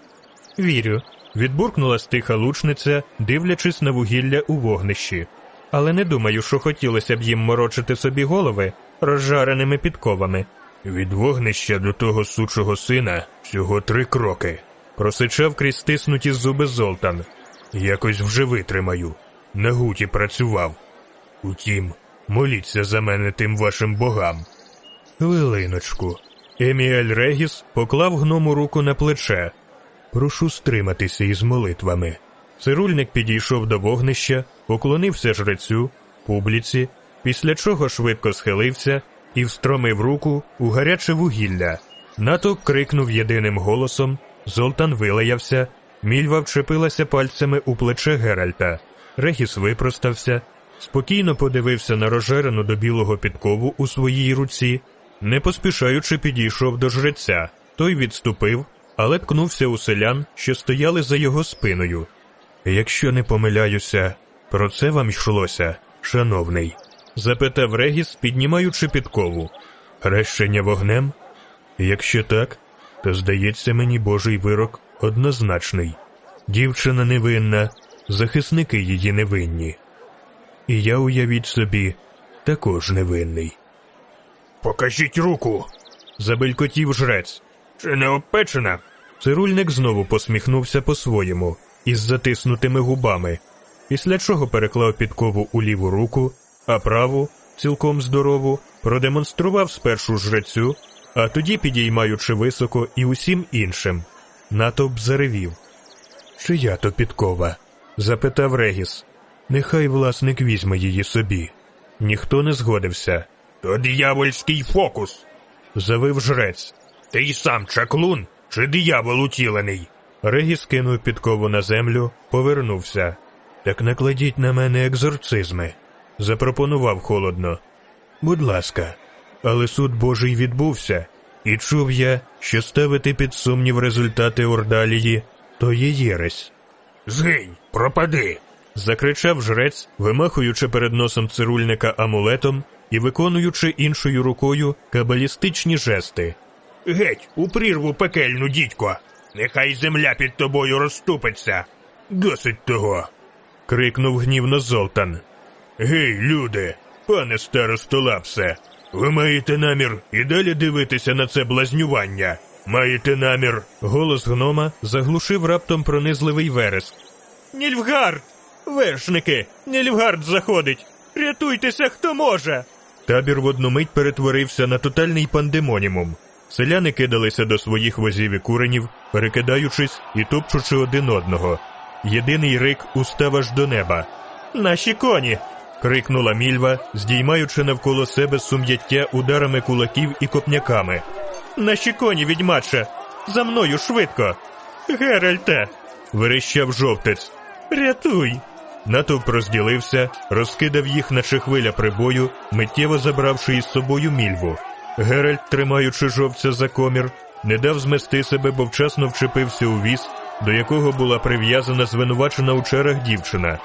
Вірю, відбуркнула стиха лучниця, дивлячись на вугілля у вогнищі. Але не думаю, що хотілося б їм морочити собі голови розжареними підковами. Від вогнища до того сучого сина всього три кроки. Просичав крізь стиснуті зуби Золтан. Якось вже витримаю. На гуті працював. Утім, моліться за мене тим вашим богам. Хвилиночку. Еміель Регіс поклав гному руку на плече. Прошу стриматися із молитвами. Цирульник підійшов до вогнища, поклонився жрецю, публіці, після чого швидко схилився і встромив руку у гаряче вугілля. Натовп крикнув єдиним голосом, Золтан вилаявся, мільва вчепилася пальцями у плече Геральта. Регіс випростався, спокійно подивився на розжарену до білого підкову у своїй руці, не поспішаючи підійшов до жреця. Той відступив, але ткнувся у селян, що стояли за його спиною. Якщо не помиляюся, про це вам йшлося, шановний? запитав Регіс, піднімаючи підкову. Хрещення вогнем? Якщо так, то здається мені Божий вирок однозначний. Дівчина невинна, захисники її невинні. І я, уявіть собі, також невинний. Покажіть руку. Забелькотів жрець. Чи не обпечена? Цирульник знову посміхнувся по-своєму із затиснутими губами, після чого переклав підкову у ліву руку, а праву, цілком здорову, продемонстрував спершу жрецю, а тоді, підіймаючи високо і усім іншим, натовп заревів. Чия то підкова? запитав Регіс. Нехай власник візьме її собі. Ніхто не згодився. То диявольський фокус. Завив жрець. Ти й сам чаклун чи диявол утілений? Регіс кинув підкову на землю, повернувся. Так накладіть на мене екзорцизми, запропонував холодно. Будь ласка, але суд Божий відбувся, і чув я, що ставити під сумнів результати ордалії то є єресь. Згинь, пропади. закричав жрець, вимахуючи перед носом цирульника амулетом і виконуючи іншою рукою кабалістичні жести. Геть, у прірву пекельну, дідько. Нехай земля під тобою розступиться. Досить того. крикнув гнівно Золтан. Гей, люди, пане старостолапсе, ви маєте намір і далі дивитися на це блазнювання. Маєте намір. Голос гнома заглушив раптом пронизливий вереск. Нільфгард! Вершники! Нільфгард заходить! Рятуйтеся, хто може! Табір в одну мить перетворився на тотальний пандемонімум. Селяни кидалися до своїх возів і куренів, перекидаючись і топчучи один одного. Єдиний рик устав аж до неба. Наші коні! крикнула мільва, здіймаючи навколо себе сум'яття ударами кулаків і копняками. Наші коні, відьмаче! За мною швидко! Геральте! Верещав жовтець. Рятуй! Натовп розділився, розкидав їх, наче хвиля прибою, миттєво забравши із собою мільву. Геральт, тримаючи жовця за комір, не дав змести себе, бо вчасно вчепився у віз, до якого була прив'язана звинувачена у черах дівчина.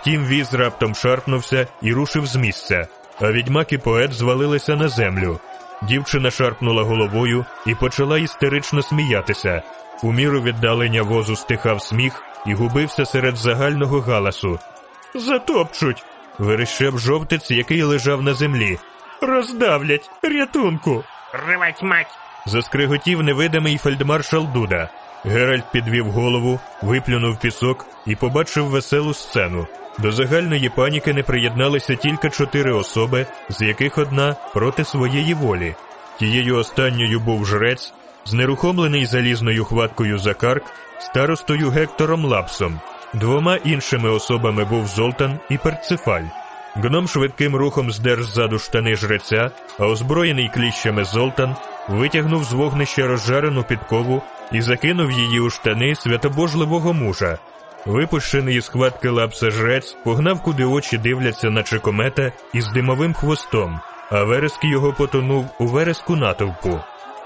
Втім, віз раптом шарпнувся і рушив з місця, а відьмак і поет звалилися на землю. Дівчина шарпнула головою і почала істерично сміятися. У міру віддалення возу стихав сміх і губився серед загального галасу. Затопчуть. верещав жовтець, який лежав на землі. Роздавлять, рятунку. Рвать мать! Заскриготів невидимий фельдмаршал Дуда. Геральт підвів голову, виплюнув пісок і побачив веселу сцену. До загальної паніки не приєдналися тільки чотири особи, з яких одна проти своєї волі. Тією останньою був жрець, знерухомлений залізною хваткою за карк, старостою Гектором Лапсом. Двома іншими особами був Золтан і Перцефаль. Гном швидким рухом здер ззаду штани жреця, а озброєний кліщами Золтан витягнув з вогнища розжарену підкову і закинув її у штани святобожливого мужа. Випущений із хватки лапса жрець погнав, куди очі дивляться на чекомета із димовим хвостом, а вереск його потонув у вереску натовпу.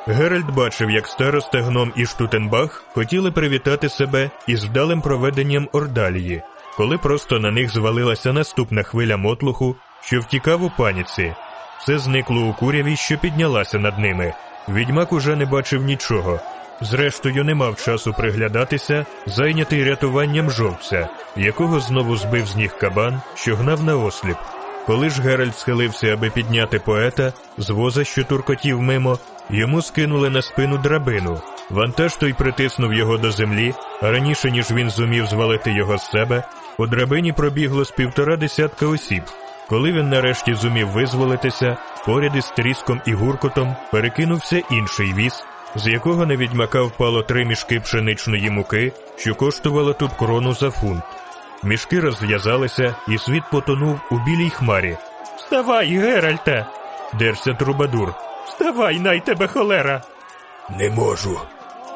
Геральт бачив, як староста гном і Штутенбах хотіли привітати себе із вдалим проведенням ордалії, коли просто на них звалилася наступна хвиля мотлуху, що втікав у паніці. Все зникло у куряві, що піднялася над ними. Відьмак уже не бачив нічого. Зрештою, не мав часу приглядатися, зайнятий рятуванням жовця, якого знову збив з ніг кабан, що гнав на осліп. Коли ж Геральт схилився, аби підняти поета, з воза, що туркотів мимо, йому скинули на спину драбину. Вантаж той притиснув його до землі, а раніше ніж він зумів звалити його з себе, по драбині пробігло з півтора десятка осіб. Коли він нарешті зумів визволитися, поряд із тріском і гуркотом перекинувся інший віз, з якого на відьмака впало три мішки пшеничної муки, що коштувало тут крону за фунт. Мішки розв'язалися, і світ потонув у білій хмарі. Вставай, Геральте! дерся трубадур. Вставай, най тебе холера! Не можу.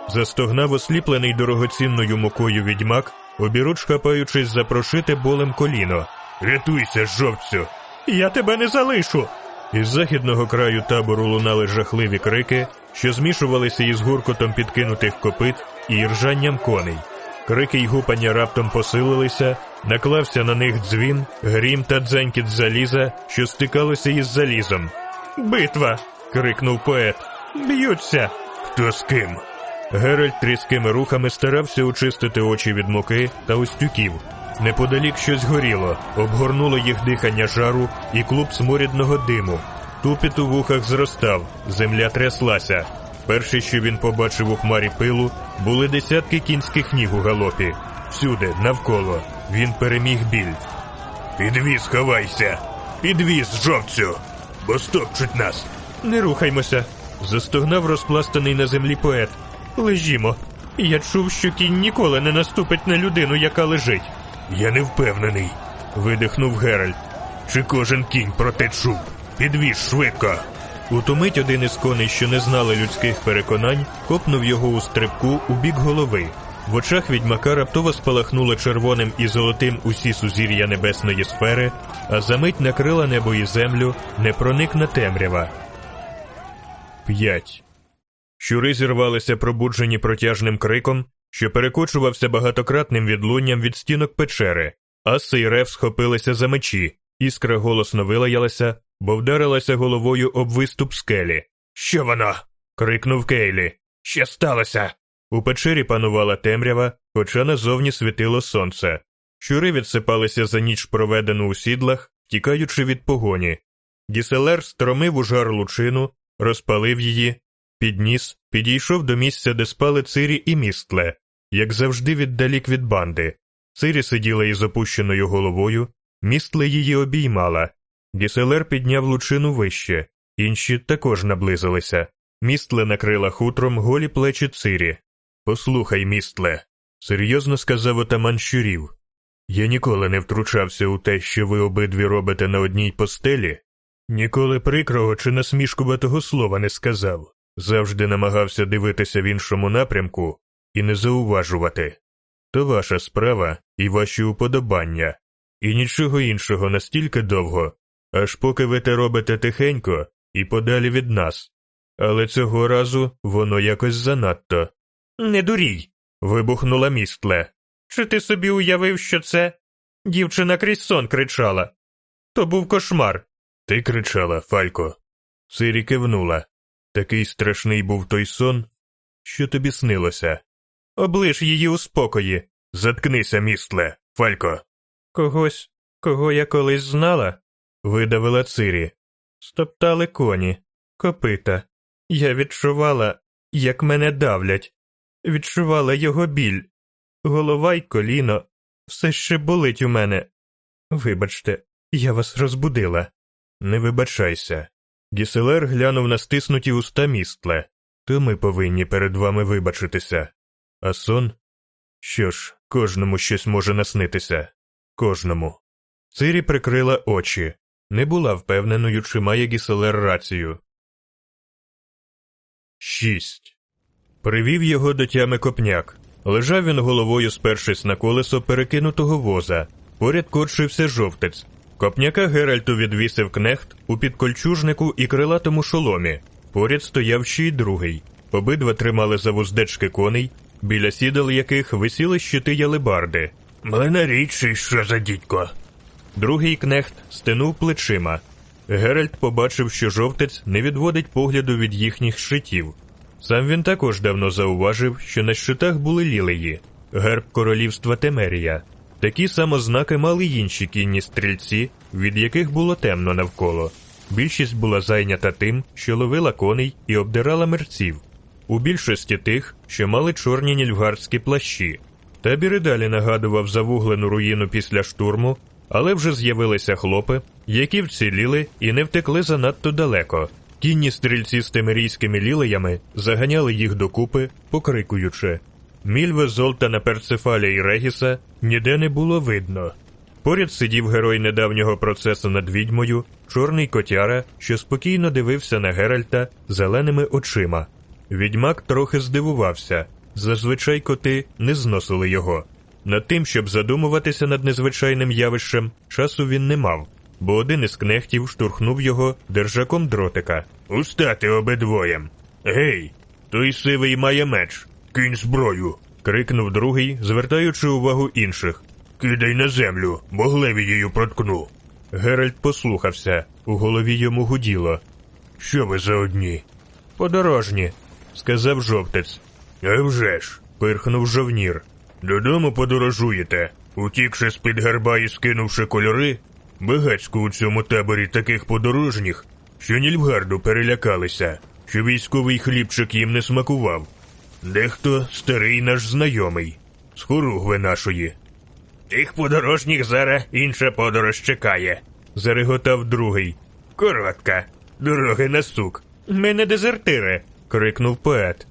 Застогнав осліплений дорогоцінною мукою відьмак, обіруч хапаючись за прошите болем коліно. Рятуйся, жовцю! Я тебе не залишу. Із західного краю табору лунали жахливі крики, що змішувалися із гуркотом підкинутих копит і іржанням коней. Крики й гупання раптом посилилися, наклався на них дзвін, грім та дзенькіт заліза, що стикалося із залізом. Битва. крикнув поет. Б'ються. Хто з ким? Геральт тріскими рухами старався очистити очі від муки та остюків. Неподалік щось горіло, обгорнуло їх дихання жару і клуб сморідного диму. Тупіт у вухах зростав, земля тряслася. Перше, що він побачив у хмарі пилу, були десятки кінських ніг у галопі. Всюди, навколо, він переміг біль. Підвіз, ховайся! Підвіз, жовцю! Бо стопчуть нас! Не рухаймося. застогнав розпластаний на землі поет. Лежімо. Я чув, що кінь ніколи не наступить на людину, яка лежить. Я не впевнений, видихнув Геральт. чи кожен кінь про те чув. Підвіз швидко. У ту мить один із коней, що не знали людських переконань, копнув його у стрибку у бік голови. В очах відьмака раптово спалахнуло червоним і золотим усі сузір'я небесної сфери, а за мить накрила небо і землю непроникна темрява. 5. Щури зірвалися пробуджені протяжним криком, що перекочувався багатократним відлунням від стінок печери, Аси й рев схопилися за мечі, іскра голосно вилаялася, бо вдарилася головою об виступ скелі. Що воно? крикнув Кейлі. Що сталося? У печері панувала темрява, хоча назовні світило сонце. Щури відсипалися за ніч проведену у сідлах, тікаючи від погоні. Діселер стромив у жар лучину, розпалив її, підніс, підійшов до місця, де спали цирі і містле, як завжди віддалік від банди. Цирі сиділа із опущеною головою, містле її обіймала. Діселер підняв лучину вище, інші також наблизилися. Містле накрила хутром голі плечі цирі. Послухай, містле, серйозно сказав отаман щурів. Я ніколи не втручався у те, що ви обидві робите на одній постелі, ніколи прикрого чи насмішкуватого слова не сказав, завжди намагався дивитися в іншому напрямку і не зауважувати. То ваша справа і ваші уподобання, і нічого іншого настільки довго, аж поки ви те робите тихенько і подалі від нас. Але цього разу воно якось занадто. Не дурій. вибухнула містле. Чи ти собі уявив, що це? Дівчина крізь сон кричала. То був кошмар. Ти кричала, Фалько. Сирі кивнула. Такий страшний був той сон, що тобі снилося. Облиш її у спокої. Заткнися, містле, Фалько. Когось, кого я колись знала, видавила Цирі. стоптали коні, копита. Я відчувала, як мене давлять, відчувала його біль. Голова й коліно все ще болить у мене. Вибачте, я вас розбудила. Не вибачайся. Гіселер глянув на стиснуті уста містле. То ми повинні перед вами вибачитися. А сон? Що ж, кожному щось може наснитися. Кожному. Цирі прикрила очі. Не була впевненою, чи має Гіселер рацію. Шість. Привів його до тями копняк. Лежав він головою, спершись на колесо перекинутого воза. Поряд корчився жовтець. Копняка Геральту відвісив кнехт у підкольчужнику і крилатому шоломі. Поряд стояв ще й другий. Обидва тримали за вуздечки коней, біля сідал яких висіли щити ялебарди. Млинарічий, що за дідько. Другий кнехт стинув плечима. Геральт побачив, що жовтець не відводить погляду від їхніх щитів. Сам він також давно зауважив, що на щитах були лілеї, герб королівства Темерія. Такі самознаки мали інші кінні стрільці, від яких було темно навколо. Більшість була зайнята тим, що ловила коней і обдирала мерців. У більшості тих, що мали чорні нільфгардські плащі. Табір і далі нагадував завуглену руїну після штурму, але вже з'явилися хлопи, які вціліли і не втекли занадто далеко. Кінні стрільці з темерійськими лілеями заганяли їх докупи, покрикуючи. Мільве Золтана Перцефаля і Регіса ніде не було видно. Поряд сидів герой недавнього процесу над відьмою, чорний котяра, що спокійно дивився на Геральта зеленими очима. Відьмак трохи здивувався зазвичай коти не зносили його. Над тим, щоб задумуватися над незвичайним явищем, часу він не мав, бо один із кнехтів штурхнув його держаком дротика. Устати обидвоєм. Гей, той сивий має меч. Кинь зброю. крикнув другий, звертаючи увагу інших. Кидай на землю, бо глевією проткну. Геральт послухався, у голові йому гуділо. Що ви за одні? Подорожні, сказав жовтець. «А ж», – пирхнув жовнір. Додому подорожуєте, утікши з під герба і скинувши кольори, багацько у цьому таборі таких подорожніх, що Нільфгарду перелякалися, що військовий хлібчик їм не смакував. Дехто старий наш знайомий, з хоругви нашої. Тих подорожніх зараз інша подорож чекає, зареготав другий. Коротка, дороги на сук. Ми дезертири, крикнув поет.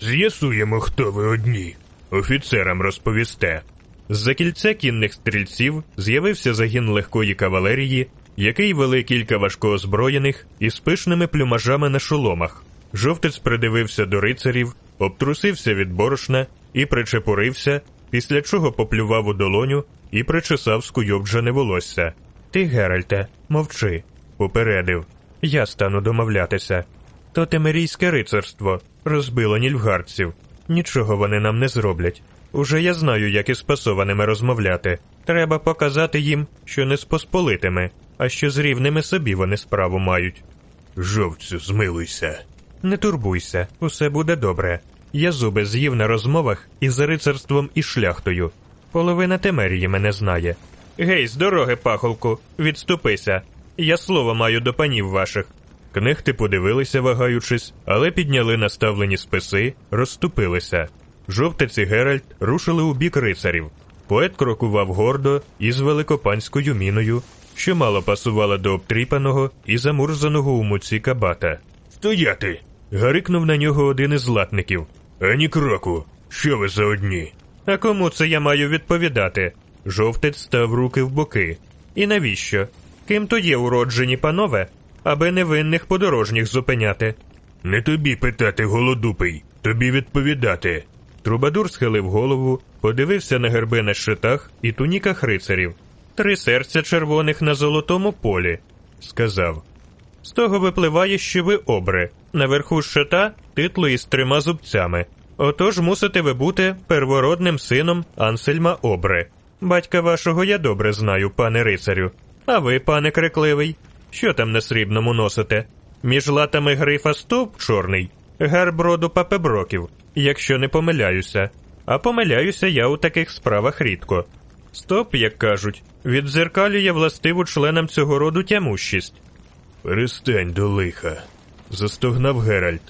З'ясуємо, хто ви одні. Офіцерам розповісте. З-за кільця кінних стрільців з'явився загін легкої кавалерії, який вели кілька важкоозброєних із пишними плюмажами на шоломах. Жовтець придивився до рицарів, обтрусився від борошна і причепурився, після чого поплював у долоню і причесав скуйовджане волосся. Ти, Геральте, мовчи, попередив. Я стану домовлятися. То темерійське рицарство розбило нільфгардців. Нічого вони нам не зроблять. Уже я знаю, як із пасованими розмовляти. Треба показати їм, що не з посполитими, а що з рівними собі вони справу мають. Жовцю, змилуйся. Не турбуйся, усе буде добре. Я зуби з'їв на розмовах із рицарством і шляхтою. Половина темерії мене знає. Гей, з дороги, пахолку, відступися. Я слово маю до панів ваших. Кнехти подивилися, вагаючись, але підняли наставлені списи, розступилися. Жовтець і Геральт рушили у бік рицарів. Поет крокував гордо і з великопанською міною, що мало пасувала до обтріпаного і замурзаного у муці кабата. Стояти. Гарикнув на нього один із латників. Ані кроку. Що ви за одні? А кому це я маю відповідати? Жовтець став руки в боки. І навіщо? Ким то є уроджені панове, аби невинних подорожніх зупиняти? Не тобі питати, голодупий, тобі відповідати. Трубадур схилив голову, подивився на герби на щитах і туніках рицарів. Три серця червоних на золотому полі, сказав. З того випливає, що ви обри. Наверху щита титли із трьома зубцями. Отож мусите ви бути первородним сином Ансельма Обри. Батька вашого я добре знаю, пане рицарю. А ви, пане крикливий, що там на срібному носите? Між латами грифа стовп чорний, герб роду папеброків, якщо не помиляюся. А помиляюся я у таких справах рідко. Стоп, як кажуть, віддзеркалює властиву членам цього роду тямущість. Перестань до лиха. застогнав Геральт.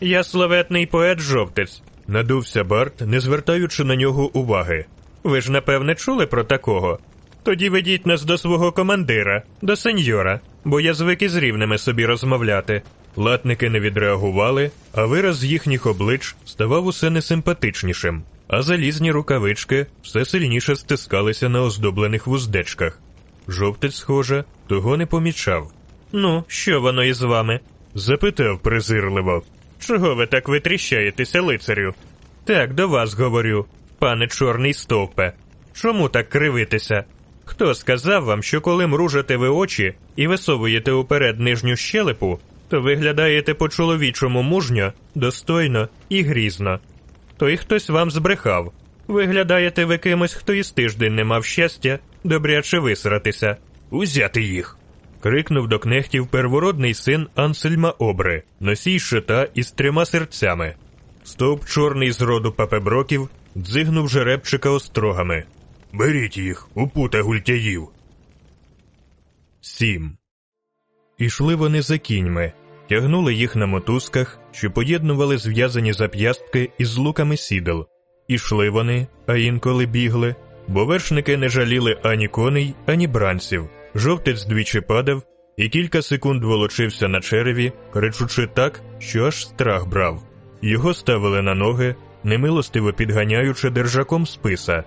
Я славетний поет жовтець, Надувся Барт, не звертаючи на нього уваги. Ви ж напевне чули про такого? Тоді ведіть нас до свого командира, до сеньора, бо я звик із рівними собі розмовляти. Латники не відреагували, а вираз їхніх облич ставав усе несимпатичнішим, а залізні рукавички все сильніше стискалися на оздоблених вуздечках. Жовтець, схоже, того не помічав. Ну, що воно із вами? Запитав презирливо. Чого ви так витріщаєтеся, лицарю? Так, до вас говорю, пане чорний стовпе. Чому так кривитися? Хто сказав вам, що коли мружите ви очі і висовуєте уперед нижню щелепу, то виглядаєте по чоловічому мужньо, достойно і грізно? То й хтось вам збрехав. Виглядаєте ви кимось, хто із тиждень не мав щастя, добряче висратися. Узяти їх. Крикнув до кнехтів первородний син Ансельма Обри, носій щита із трьома серцями. Стовп чорний з роду папеброків дзигнув жеребчика острогами. Беріть їх, у пута гультяїв. Сім. Ішли вони за кіньми, тягнули їх на мотузках, що поєднували зв'язані зап'ястки із луками сідел. Ішли вони, а інколи бігли, бо вершники не жаліли ані коней, ані бранців. Жовтець двічі падав і кілька секунд волочився на череві, кричучи так, що аж страх брав. Його ставили на ноги, немилостиво підганяючи держаком списа,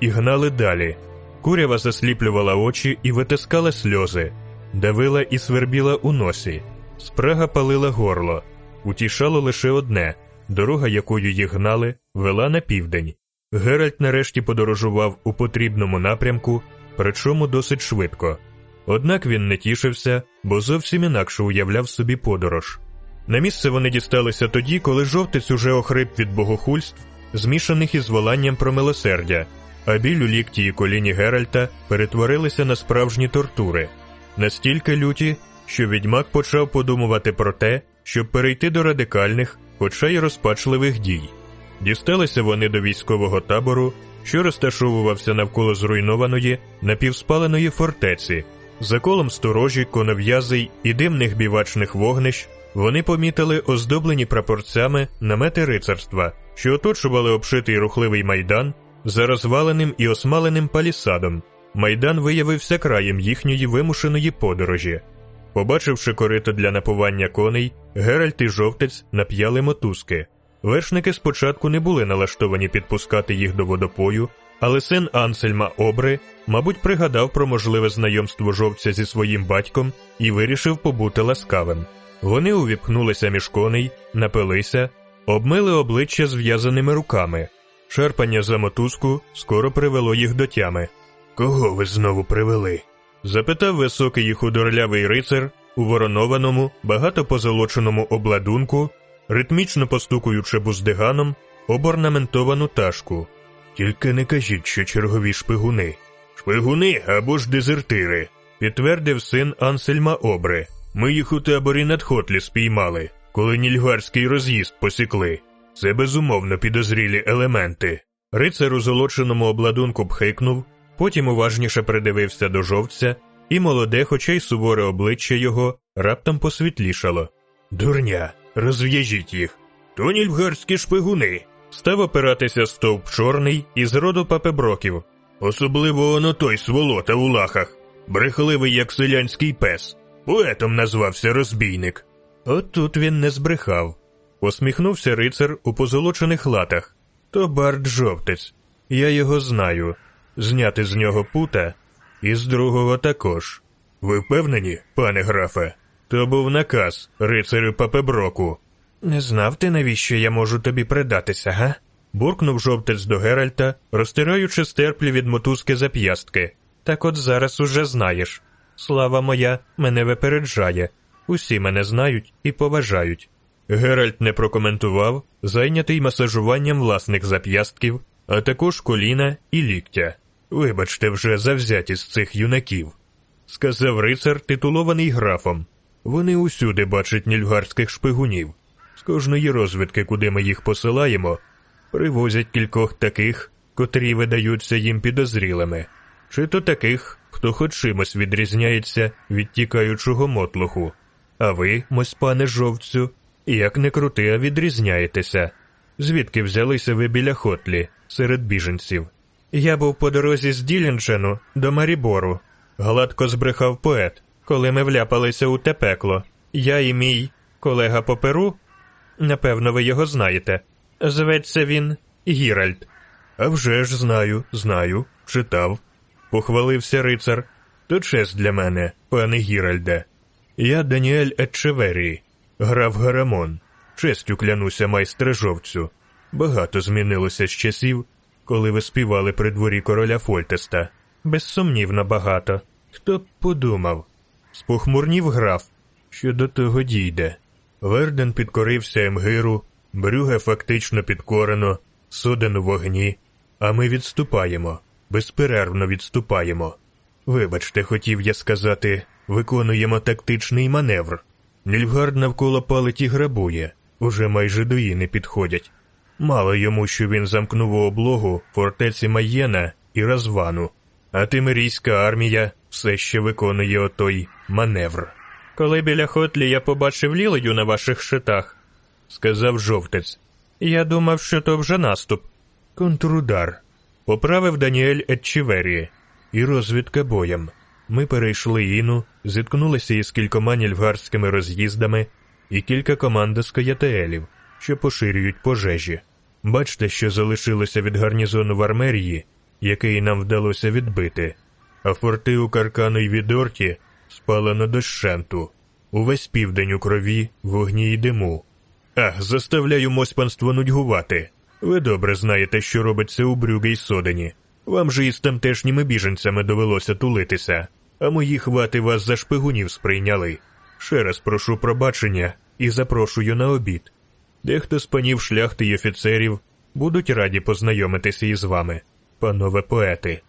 і гнали далі. Курява засліплювала очі і витискала сльози, давила і свербіла у носі, спрага палила горло. Утішало лише одне дорога, якою їх гнали, вела на південь. Геральт нарешті подорожував у потрібному напрямку, причому досить швидко. Однак він не тішився, бо зовсім інакше уявляв собі подорож. На місце вони дісталися тоді, коли жовтець уже охрип від богохульств, змішаних із воланням про милосердя, а біль у лікті і коліні Геральта перетворилися на справжні тортури, настільки люті, що відьмак почав подумувати про те, щоб перейти до радикальних, хоча й розпачливих дій. Дісталися вони до військового табору, що розташовувався навколо зруйнованої, напівспаленої фортеці. За колом сторожі, конов'язей і димних бівачних вогнищ вони помітили оздоблені прапорцями намети рицарства, що оточували обшитий рухливий майдан за розваленим і осмаленим палісадом. Майдан виявився краєм їхньої вимушеної подорожі. Побачивши корито для напування коней, Геральт і жовтець нап'яли мотузки. Вершники спочатку не були налаштовані підпускати їх до водопою, але син Ансельма Обри, мабуть, пригадав про можливе знайомство жовця зі своїм батьком і вирішив побути ласкавим. Вони увіпхнулися між коней, напилися, обмили обличчя зв'язаними руками. Шерпання за мотузку скоро привело їх до тями. Кого ви знову привели? запитав високий і худорлявий рицар у воронованому, багато позолоченому обладунку, ритмічно постукуючи буздиганом об орнаментовану ташку. Тільки не кажіть, що чергові шпигуни. Шпигуни або ж дезертири, підтвердив син Ансельма Обри. Ми їх у таборі над Хотлі спіймали, коли нільгарський роз'їзд посікли. Це безумовно підозрілі елементи. Рицар у золоченому обладунку пхикнув, потім уважніше придивився до жовтця, і молоде, хоча й суворе обличчя його раптом посвітлішало. Дурня, розв'яжіть їх. То нільфгарські шпигуни. Став опиратися стовп чорний із роду папеброків. Особливо воно той сволота у лахах, брехливий, як селянський пес. Поетом назвався розбійник. От тут він не збрехав. Посміхнувся рицар у позолочених латах. То бард жовтець. Я його знаю. Зняти з нього пута, і з другого також. Ви впевнені, пане графе? То був наказ рицарю папеброку. Не знав ти, навіщо я можу тобі придатися, га? буркнув жовтець до Геральта, розтираючи стерплі від мотузки зап'ястки. Так от зараз уже знаєш. Слава моя мене випереджає. Усі мене знають і поважають. Геральт не прокоментував, зайнятий масажуванням власних зап'ястків, а також коліна і ліктя. Вибачте вже завзятість цих юнаків, сказав рицар, титулований графом. Вони усюди бачать нільфгарських шпигунів. З кожної розвідки, куди ми їх посилаємо, привозять кількох таких, котрі видаються їм підозрілими, чи то таких, хто хоч чимось відрізняється від тікаючого мотлуху. А ви, мось пане жовцю, як не крути, а відрізняєтеся. Звідки взялися ви біля хотлі, серед біженців? Я був по дорозі з Ділінчену до Марібору. Гладко збрехав поет, коли ми вляпалися у те пекло. Я і мій колега по перу, напевно, ви його знаєте. Зветься він Гіральд. А вже ж знаю, знаю, читав. Похвалився рицар. То честь для мене, пане Гіральде. Я Даніель Етчеверій, грав Гарамон. Честю клянуся майстре жовцю. Багато змінилося з часів, коли ви співали при дворі короля Фольтеста. Безсумнівно багато. Хто б подумав? Спохмурнів граф, що до того дійде. Верден підкорився Емгиру, Брюге фактично підкорено, суден у вогні, а ми відступаємо, безперервно відступаємо. Вибачте, хотів я сказати, виконуємо тактичний маневр. Нільфгард навколо палить і грабує, уже майже до її не підходять. Мало йому, що він замкнув у облогу фортеці Маєна і Розвану, а тимирійська армія все ще виконує отой маневр. Коли біля Хотлі я побачив лілею на ваших щитах, сказав жовтець. Я думав, що то вже наступ. Контрудар. Поправив Даніель Етчівері. І розвідка боєм. Ми перейшли Іну, зіткнулися із кількома нільфгарськими роз'їздами і кілька команд з каятеелів, що поширюють пожежі. Бачте, що залишилося від гарнізону в Армерії, який нам вдалося відбити, а форти у Каркану й Відорті спалено дощенту. Увесь південь у крові, вогні й диму. Ах, заставляю моспанство нудьгувати. Ви добре знаєте, що робиться у Брюге й Содені. Вам же із тамтешніми біженцями довелося тулитися, а мої хвати вас за шпигунів сприйняли. Ще раз прошу пробачення і запрошую на обід. Дехто з панів шляхти й офіцерів будуть раді познайомитися із вами, панове поети.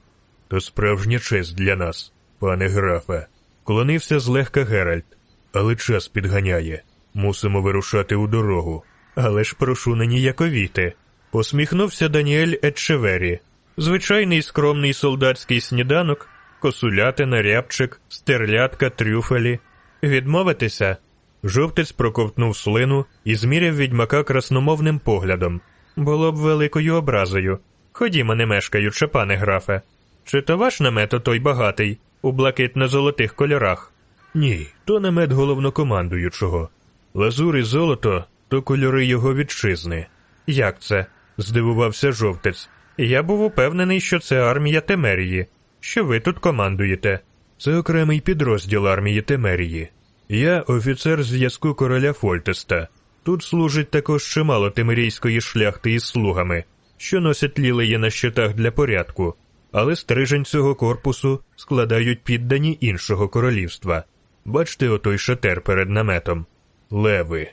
То справжня честь для нас, пане графе. Клонився злегка Геральт, але час підганяє. Мусимо вирушати у дорогу. Але ж прошу не ніяковіти. Посміхнувся Даніель Етчевері. Звичайний скромний солдатський сніданок, косулятина, рябчик, стерлядка, трюфелі. Відмовитися? Жовтець проковтнув слину і зміряв відьмака красномовним поглядом. Було б великою образою. Ходімо, не мешкаючи, пане графе. Чи то ваш намет отой багатий, у блакитно-золотих кольорах? Ні, то намет головнокомандуючого. Лазур і золото то кольори його вітчизни. Як це? здивувався жовтець. Я був упевнений, що це армія Темерії, що ви тут командуєте. Це окремий підрозділ армії Темерії. Я офіцер зв'язку короля Фольтеста. Тут служить також чимало темерійської шляхти із слугами, що носять лілеї на щитах для порядку, але стрижень цього корпусу складають піддані іншого королівства. Бачте отой шатер перед наметом. Леви.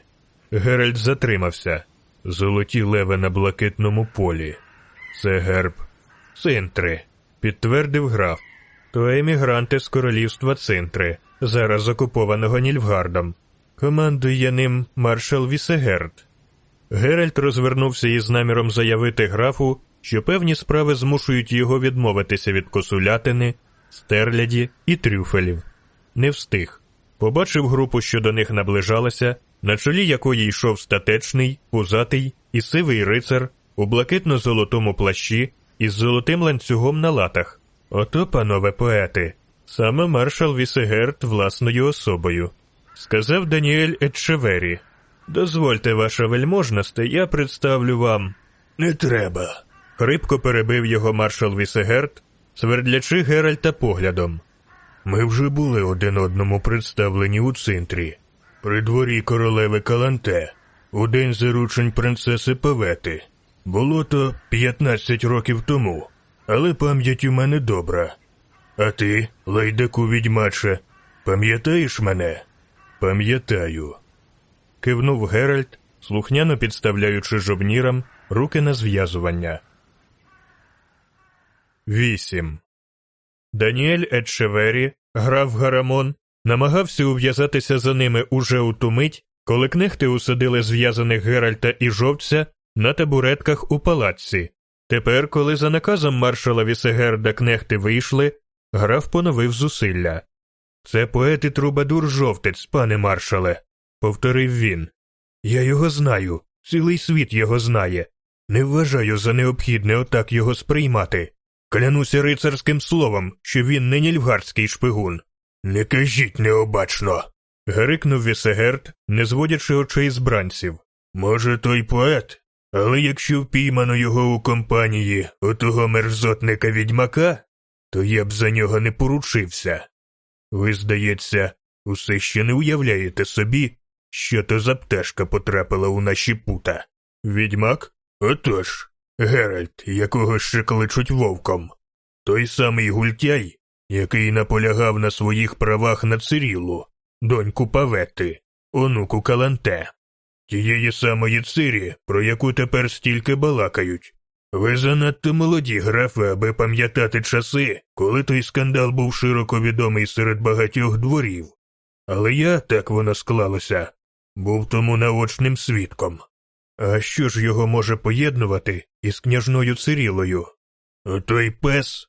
Геральт затримався. Золоті леви на блакитному полі. Це герб Цинтри, підтвердив граф. То емігранти з королівства Цинтри, зараз окупованого Нільфгардом. Командує ним маршал Вісегерд. Геральт розвернувся із наміром заявити графу, що певні справи змушують його відмовитися від косулятини, стерляді і трюфелів. Не встиг. Побачив групу, що до них наближалася, на чолі якої йшов статечний, пузатий і сивий рицар у блакитно-золотому плащі із золотим ланцюгом на латах. Ото, панове поети, саме маршал Вісегерт власною особою, сказав Даніель Етчевері. Дозвольте, ваша вельможносте, я представлю вам. Не треба. Хрипко перебив його маршал Вісегерт, свердлячи Геральта поглядом. Ми вже були один одному представлені у центрі, при дворі королеви Каланте, у день заручень принцеси Павети. Було то 15 років тому, але пам'ять у мене добра. А ти, лайдаку відьмаче, пам'ятаєш мене? Пам'ятаю. Кивнув Геральт, слухняно підставляючи жобнірам руки на зв'язування. 8. Даніель Едшевері, граф Гарамон, намагався ув'язатися за ними уже у ту мить, коли кнехти усадили зв'язаних Геральта і жовця на табуретках у палаці. Тепер, коли за наказом маршала Вісегерда кнехти вийшли, граф поновив зусилля. Це поет і трубадур жовтець, пане маршале, повторив він. Я його знаю, цілий світ його знає. Не вважаю за необхідне отак його сприймати. Клянуся рицарським словом, що він не нільфгарський шпигун. Не кажіть необачно. гарикнув Вісегерд, не зводячи очей з бранців. Може, той поет, але якщо впіймано його у компанії отого мерзотника відьмака, то я б за нього не поручився. Ви, здається, усе ще не уявляєте собі, що то за пташка потрапила у наші пута. Відьмак? Отож, Геральт, якого ще кличуть вовком. Той самий гультяй, який наполягав на своїх правах на Цирілу, доньку Павети, онуку Каланте, тієї самої Цирі, про яку тепер стільки балакають. Ви занадто молоді, графи, аби пам'ятати часи, коли той скандал був широко відомий серед багатьох дворів. Але я, так воно склалося, був тому наочним свідком. А що ж його може поєднувати із княжною Цирілою? Отой пес.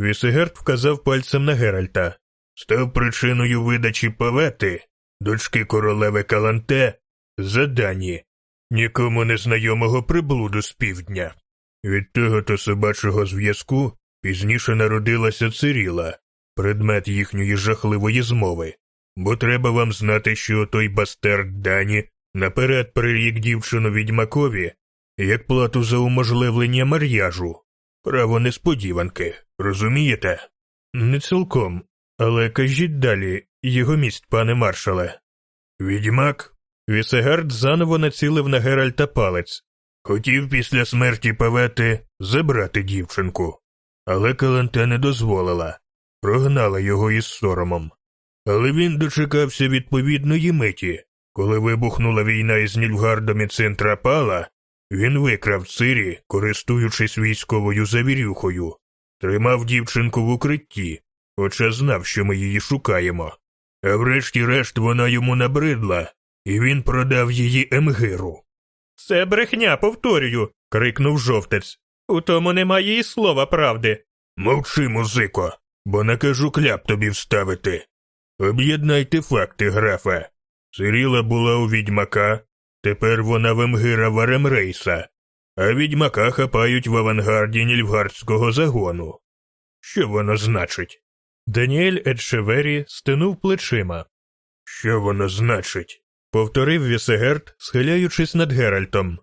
Вісегерд вказав пальцем на Геральта, став причиною видачі павети, дочки королеви Каланте, за дані, нікому незнайомого приблуду з півдня. Від того то собачого зв'язку пізніше народилася Циріла, предмет їхньої жахливої змови, бо треба вам знати, що той бастерд Дані наперед прирік дівчину відьмакові як плату за уможливлення мар'яжу. Право несподіванки, розумієте? Не цілком, але кажіть далі його місць, пане маршале. Відьмак? Вісегард заново націлив на Геральта палець. Хотів після смерті павети забрати дівчинку, але Каланте не дозволила, прогнала його із соромом. Але він дочекався відповідної миті, коли вибухнула війна із Нільфгардом і Центрапала, він викрав Цирі, користуючись військовою завірюхою, тримав дівчинку в укритті, хоча знав, що ми її шукаємо. А врешті-решт вона йому набридла, і він продав її Емгиру. Це брехня, повторюю. крикнув жовтець. У тому немає і слова правди. Мовчи, музико, бо накажу кляп тобі вставити. Об'єднайте факти, графа. Циріла була у відьмака, тепер вона в Емгира Варемрейса, а відьмака хапають в авангарді нільфгардського загону. Що воно значить? Даніель Едшевері стинув плечима. Що воно значить? повторив Вісегерт, схиляючись над Геральтом.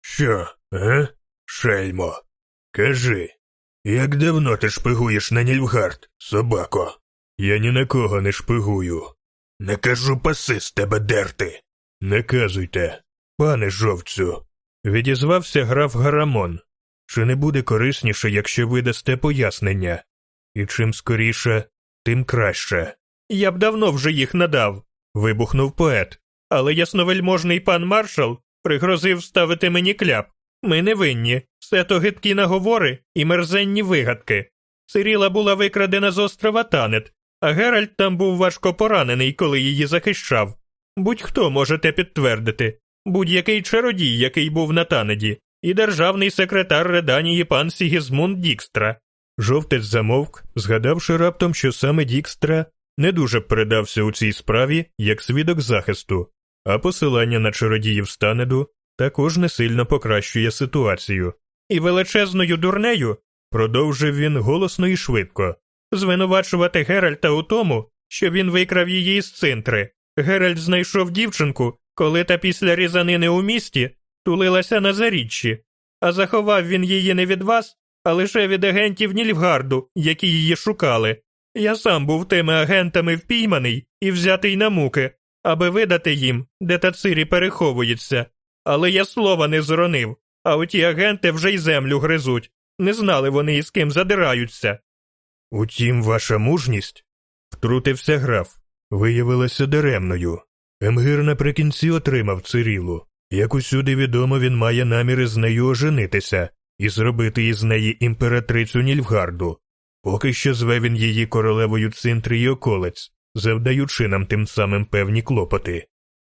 Що, га? Шельмо? Кажи, як давно ти шпигуєш на Нільфгард, собако? Я ні на кого не шпигую. Не кажу паси з тебе дерти. Наказуйте, пане жовцю. Відізвався граф Гарамон. Чи не буде корисніше, якщо ви дасте пояснення? І чим скоріше, тим краще. Я б давно вже їх надав. вибухнув поет. Але ясновельможний пан маршал пригрозив ставити мені кляп. Ми не винні, все то гидкі наговори і мерзенні вигадки. Циріла була викрадена з острова Танет, а Геральт там був важко поранений, коли її захищав. Будь-хто може те підтвердити, будь-який чародій, який був на танеді, і державний секретар Реданії пан Сігізмунд Дікстра. Жовтець замовк, згадавши раптом, що саме Дікстра не дуже передався у цій справі як свідок захисту, а посилання на чародіїв станеду також не сильно покращує ситуацію. І величезною дурнею, продовжив він голосно і швидко, звинувачувати Геральта у тому, що він викрав її з цинтри. Геральт знайшов дівчинку, коли та після різанини у місті тулилася на заріччі, а заховав він її не від вас, а лише від агентів Нільфгарду, які її шукали. Я сам був тими агентами впійманий і взятий на муки, аби видати їм, де та цирі переховується. Але я слова не зронив, а оті агенти вже й землю гризуть. Не знали вони із ким задираються. Утім, ваша мужність, втрутився граф, виявилася даремною. Емгир наприкінці отримав Цирілу. Як усюди відомо, він має наміри з нею оженитися, і зробити із неї імператрицю Нільфгарду. Поки що зве він її королевою цинтри й околець, завдаючи нам тим самим певні клопоти.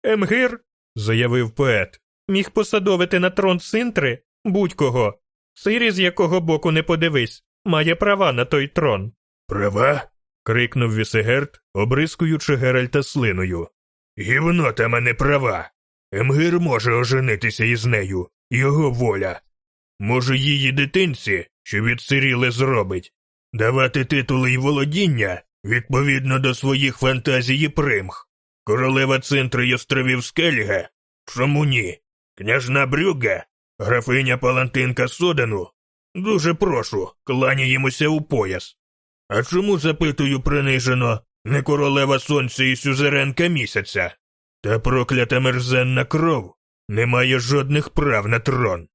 Емгир, заявив поет, міг посадовити на трон цинтри будь-кого. Сирі, з якого боку не подивись, має права на той трон. Права? крикнув Вісегерт, обрискуючи Геральта слиною. Гівно та мене права. Емгир може оженитися із нею, його воля. Може, її дитинці, що від Циріли зробить, давати титули й володіння відповідно до своїх фантазій і примх. Королева центри й Скельга? Чому ні? Княжна Брюгга? Графиня Палантинка Содену? Дуже прошу, кланяємося у пояс. А чому, запитую принижено, не королева сонця і сюзеренка місяця? Та проклята мерзенна кров не має жодних прав на трон.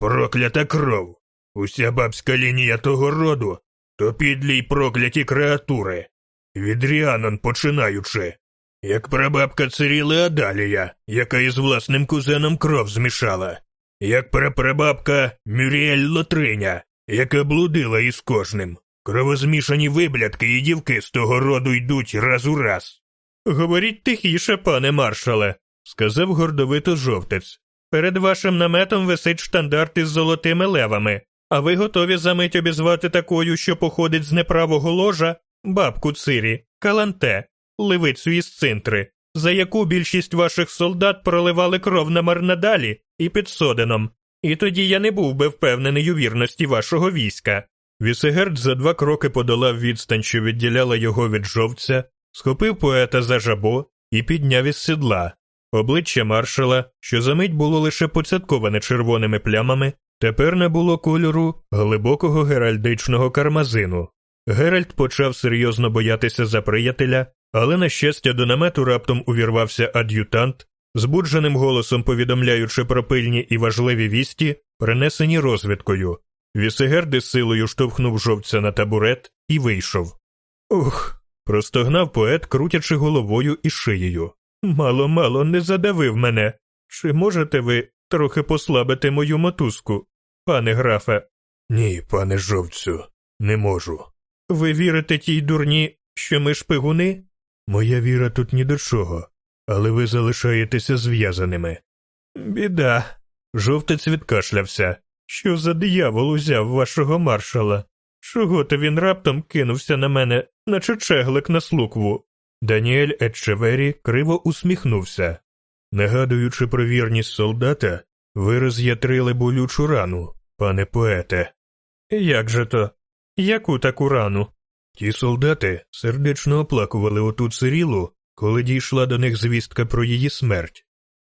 Проклята кров. Уся бабська лінія того роду, то підлі й прокляті креатури. Від Ріанон починаючи, як прабабка Циріли Адалія, яка із власним кузеном кров змішала, як прапрабабка Мюріель Лотриня, яка блудила із кожним. Кровозмішані виблядки і дівки з того роду йдуть раз у раз. Говоріть тихіше, пане маршале, сказав гордовито жовтець. Перед вашим наметом висить штандарт із золотими левами, а ви готові за мить обізвати такою, що походить з неправого ложа, бабку Цирі, каланте, левицю із цинтри, за яку більшість ваших солдат проливали кров на марнадалі і під Соденом. І тоді я не був би впевнений у вірності вашого війська. Вісегерд за два кроки подолав відстань, що відділяла його від жовця, схопив поета за жабо і підняв із седла. Обличчя маршала, що за мить було лише поцятковане червоними плямами, тепер не було кольору глибокого геральдичного кармазину. Геральт почав серйозно боятися за приятеля, але, на щастя, до намету раптом увірвався ад'ютант, збудженим голосом повідомляючи про пильні і важливі вісті, принесені розвідкою. Вісегерди силою штовхнув жовця на табурет і вийшов. Ух. простогнав поет, крутячи головою і шиєю. Мало мало не задавив мене. Чи можете ви трохи послабити мою мотузку, пане графе? Ні, пане жовцю, не можу. Ви вірите тій дурні, що ми шпигуни? Моя віра тут ні до чого, але ви залишаєтеся зв'язаними. Біда. Жовтець відкашлявся. Що за диявол узяв вашого маршала? Чого то він раптом кинувся на мене, наче чеглик на слукву? Даніель Етчевері криво усміхнувся. Нагадуючи про вірність солдата, ви роз'ятрили болючу рану, пане поете. Як же то? Яку таку рану? Ті солдати сердечно оплакували оту цирілу, коли дійшла до них звістка про її смерть.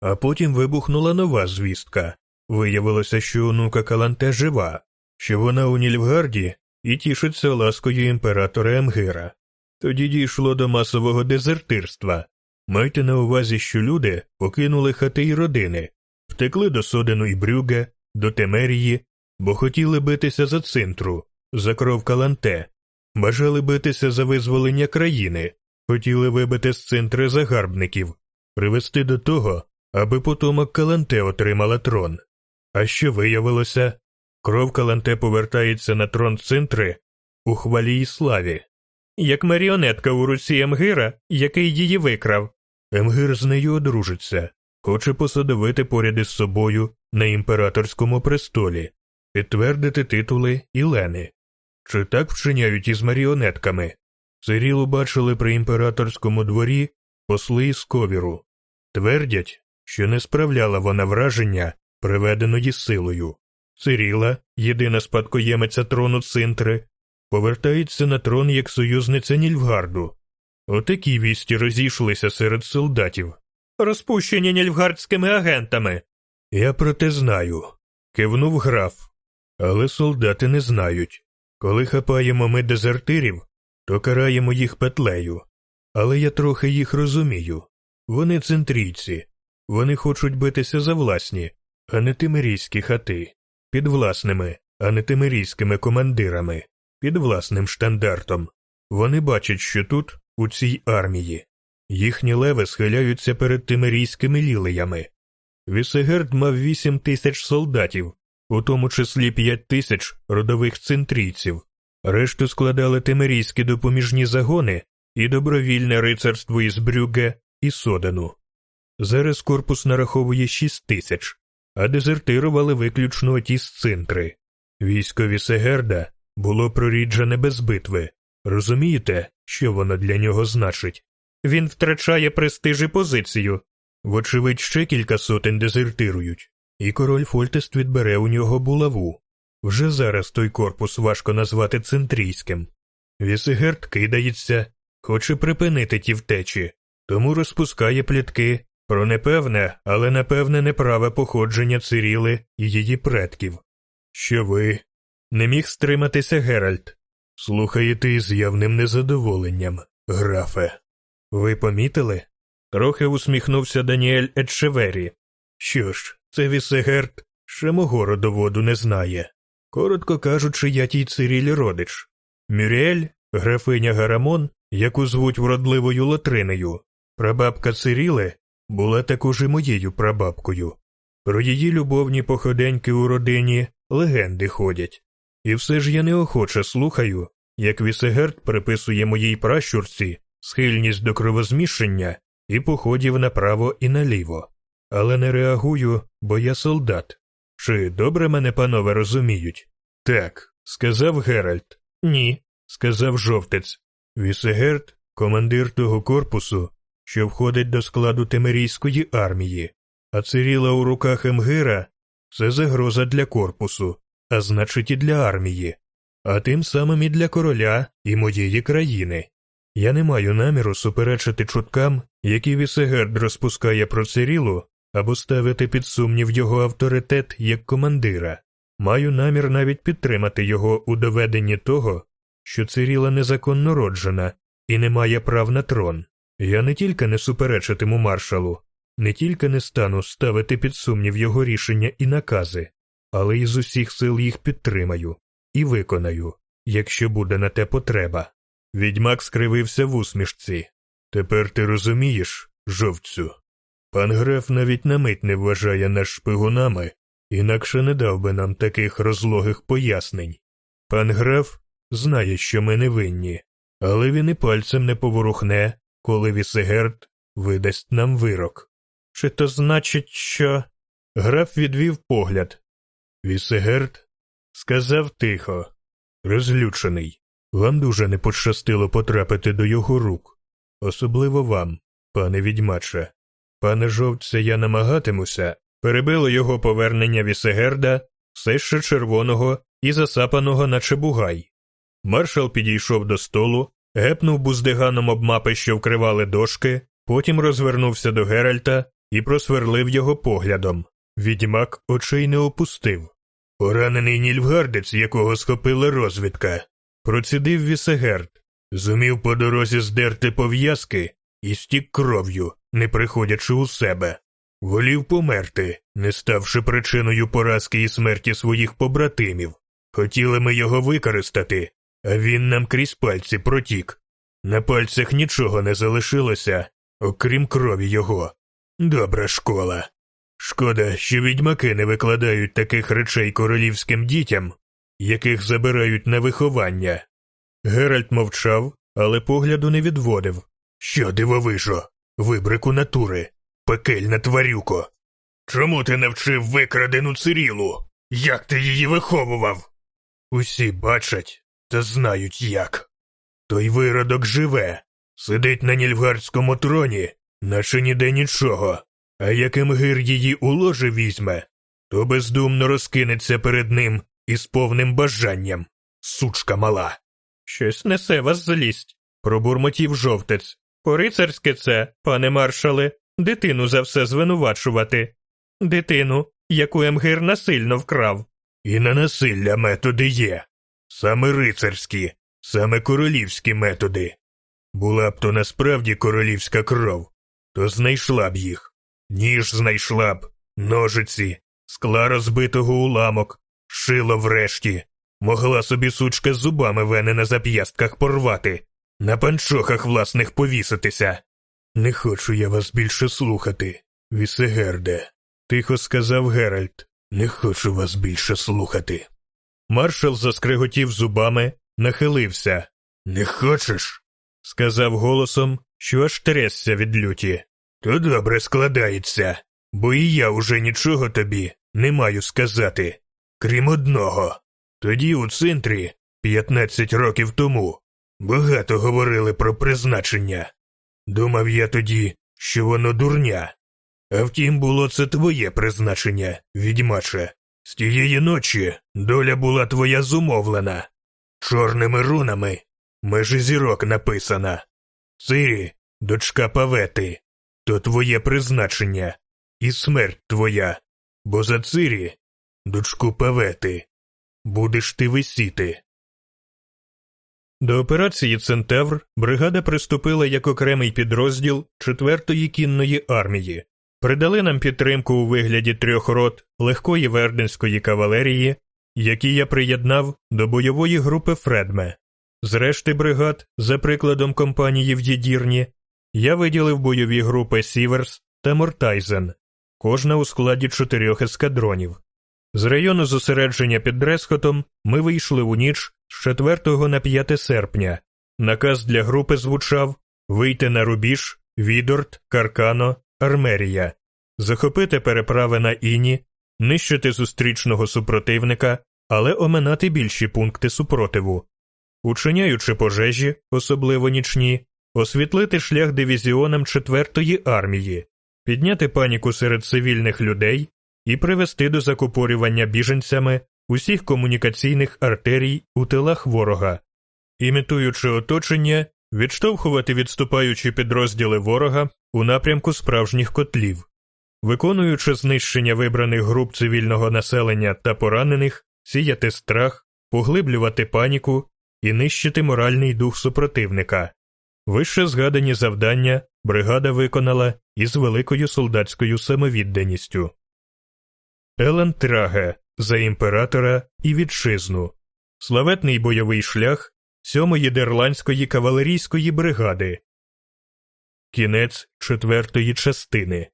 А потім вибухнула нова звістка. Виявилося, що онука Каланте жива, що вона у Нільфгарді і тішиться ласкою імператора Емгира. Тоді дійшло до масового дезертирства. Майте на увазі, що люди покинули хати й родини, втекли до Содену і Брюге, до Темерії, бо хотіли битися за цинтру, за кров Каланте, бажали битися за визволення країни, хотіли вибити з центри загарбників, привести до того, аби потомок Каланте отримала трон. А що виявилося? Кров Каланте повертається на трон центри у хвалі й славі. Як маріонетка у руці Емгира, який її викрав. Емгир з нею одружиться, хоче посадовити поряд із собою на імператорському престолі, підтвердити титули Ілени. Чи так вчиняють із маріонетками? Цирілу бачили при імператорському дворі посли із ковіру. Твердять, що не справляла вона враження, приведеної силою. Циріла, єдина спадкоємиця трону цинтри, повертається на трон як союзниця Нільфгарду. Отакі вісті розійшлися серед солдатів. Розпущені нільфгардськими агентами. Я про те знаю. Кивнув граф. Але солдати не знають. Коли хапаємо ми дезертирів, то караємо їх петлею. Але я трохи їх розумію. Вони центрійці, вони хочуть битися за власні, а не тимирійські хати, під власними, а не тимирійськими командирами, під власним штандартом. Вони бачать, що тут, у цій армії, їхні леви схиляються перед тимирійськими лілеями. Вісегерд мав вісім тисяч солдатів, у тому числі п'ять тисяч родових центрійців. Решту складали темерійські допоміжні загони і добровільне рицарство із Брюге і Содану. Зараз корпус нараховує шість тисяч, а дезертирували виключно ті з цинтри. Військо Вісегерда було проріджене без битви. Розумієте, що воно для нього значить? Він втрачає престиж і позицію. Вочевидь, ще кілька сотень дезертирують, і король Фольтест відбере у нього булаву. Вже зараз той корпус важко назвати центрійським. Вісегерд кидається, хоче припинити ті втечі, тому розпускає плітки про непевне, але напевне неправе походження Циріли і її предків. Що ви? Не міг стриматися Геральт. Слухаєте із явним незадоволенням, графе. Ви помітили? Трохи усміхнувся Даніель Етшевері. Що ж, це Вісегерт ще мого родоводу не знає. Коротко кажучи, я тій Цирілі родич. Мюріель, графиня Гарамон, яку звуть вродливою Латринею, прабабка Циріле була також і моєю прабабкою. Про її любовні походеньки у родині легенди ходять. І все ж я неохоче слухаю, як Вісегерт приписує моїй пращурці схильність до кровозмішання і походів направо і наліво. Але не реагую, бо я солдат. Чи добре мене панове розуміють? Так, сказав Геральт. Ні, сказав жовтець. Вісегерт командир того корпусу, що входить до складу Темерійської армії, а Циріла у руках Емгира це загроза для корпусу, а значить і для армії, а тим самим і для короля і моєї країни. Я не маю наміру суперечити чуткам, які Вісегерд розпускає про Цирілу, або ставити під сумнів його авторитет як командира. Маю намір навіть підтримати його у доведенні того, що Циріла незаконно роджена і не має прав на трон. Я не тільки не суперечитиму маршалу, не тільки не стану ставити під сумнів його рішення і накази, але й з усіх сил їх підтримаю і виконаю, якщо буде на те потреба. Відьмак скривився в усмішці. Тепер ти розумієш, жовцю. Пан граф навіть на мить не вважає нас шпигунами, інакше не дав би нам таких розлогих пояснень. Пан граф знає, що ми не винні, але він і пальцем не поворухне, коли Вісегерд видасть нам вирок. Чи то значить, що. Граф відвів погляд. Вісегерд сказав тихо, розлючений. Вам дуже не пощастило потрапити до його рук, особливо вам, пане відьмаче. Пане жовтце, я намагатимуся, перебило його повернення Вісегерда, все ще червоного і засапаного, наче бугай. Маршал підійшов до столу, гепнув буздиганом об мапи, що вкривали дошки, потім розвернувся до Геральта і просверлив його поглядом. Відьмак очей не опустив. Поранений нільфгардець, якого схопила розвідка, процідив Віссегерд, зумів по дорозі здерти пов'язки і стік кров'ю, не приходячи у себе. Волів померти, не ставши причиною поразки і смерті своїх побратимів. Хотіли ми його використати, а він нам крізь пальці протік. На пальцях нічого не залишилося, окрім крові його. Добра школа. Шкода, що відьмаки не викладають таких речей королівським дітям, яких забирають на виховання. Геральт мовчав, але погляду не відводив. Що, дивовижо, вибрику натури, пекельна тварюко. Чому ти навчив викрадену цирілу? Як ти її виховував? Усі бачать та знають як. Той виродок живе, сидить на нільфгардському троні, наче ніде нічого, а як Емгир її у ложе візьме, то бездумно розкинеться перед ним із повним бажанням. Сучка мала. Щось несе вас злість, пробурмотів жовтець. По-рицарськи це, пане маршале, дитину за все звинувачувати. Дитину, яку Емгир насильно вкрав. І на насилля методи є. Саме рицарські, саме королівські методи. Була б то насправді королівська кров, то знайшла б їх. Ніж знайшла б, ножиці, скла розбитого уламок, шило врешті, могла собі сучка з зубами вени на зап'ястках порвати, на панчохах власних повіситися. Не хочу я вас більше слухати, Вісегерде, тихо сказав Геральт. Не хочу вас більше слухати. Маршал заскриготів зубами, нахилився. Не хочеш? Сказав голосом, що аж трясся від люті. То добре складається, бо і я уже нічого тобі не маю сказати, крім одного. Тоді у центрі, 15 років тому, багато говорили про призначення. Думав я тоді, що воно дурня. А втім, було це твоє призначення, відьмаче. З тієї ночі доля була твоя зумовлена. Чорними рунами межі зірок написана. Цирі, дочка Павети, то твоє призначення і смерть твоя, бо за Цирі, дочку Павети, будеш ти висіти. До операції Центавр бригада приступила як окремий підрозділ 4-ї кінної армії. Придали нам підтримку у вигляді трьох рот легкої верденської кавалерії, які я приєднав до бойової групи Фредме. З решти бригад, за прикладом компанії в Дідірні, я виділив бойові групи Сіверс та Мортайзен, кожна у складі чотирьох ескадронів. З району зосередження під Дресхотом ми вийшли у ніч з 4 на 5 серпня. Наказ для групи звучав вийти на рубіж, Відорт, Каркано, Армерія, захопити переправи на Іні, нищити зустрічного супротивника, але оминати більші пункти супротиву, учиняючи пожежі, особливо нічні, освітлити шлях дивізіонам 4-ї армії, підняти паніку серед цивільних людей і привести до закупорювання біженцями усіх комунікаційних артерій у тилах ворога, імітуючи оточення, відштовхувати відступаючі підрозділи ворога у напрямку справжніх котлів, виконуючи знищення вибраних груп цивільного населення та поранених, сіяти страх, поглиблювати паніку і нищити моральний дух супротивника. Вище згадані завдання бригада виконала із великою солдатською самовідданістю. Елен Траге за імператора і вітчизну, славетний бойовий шлях 7-ї Дерландської кавалерійської бригади. Кінець четвертої частини.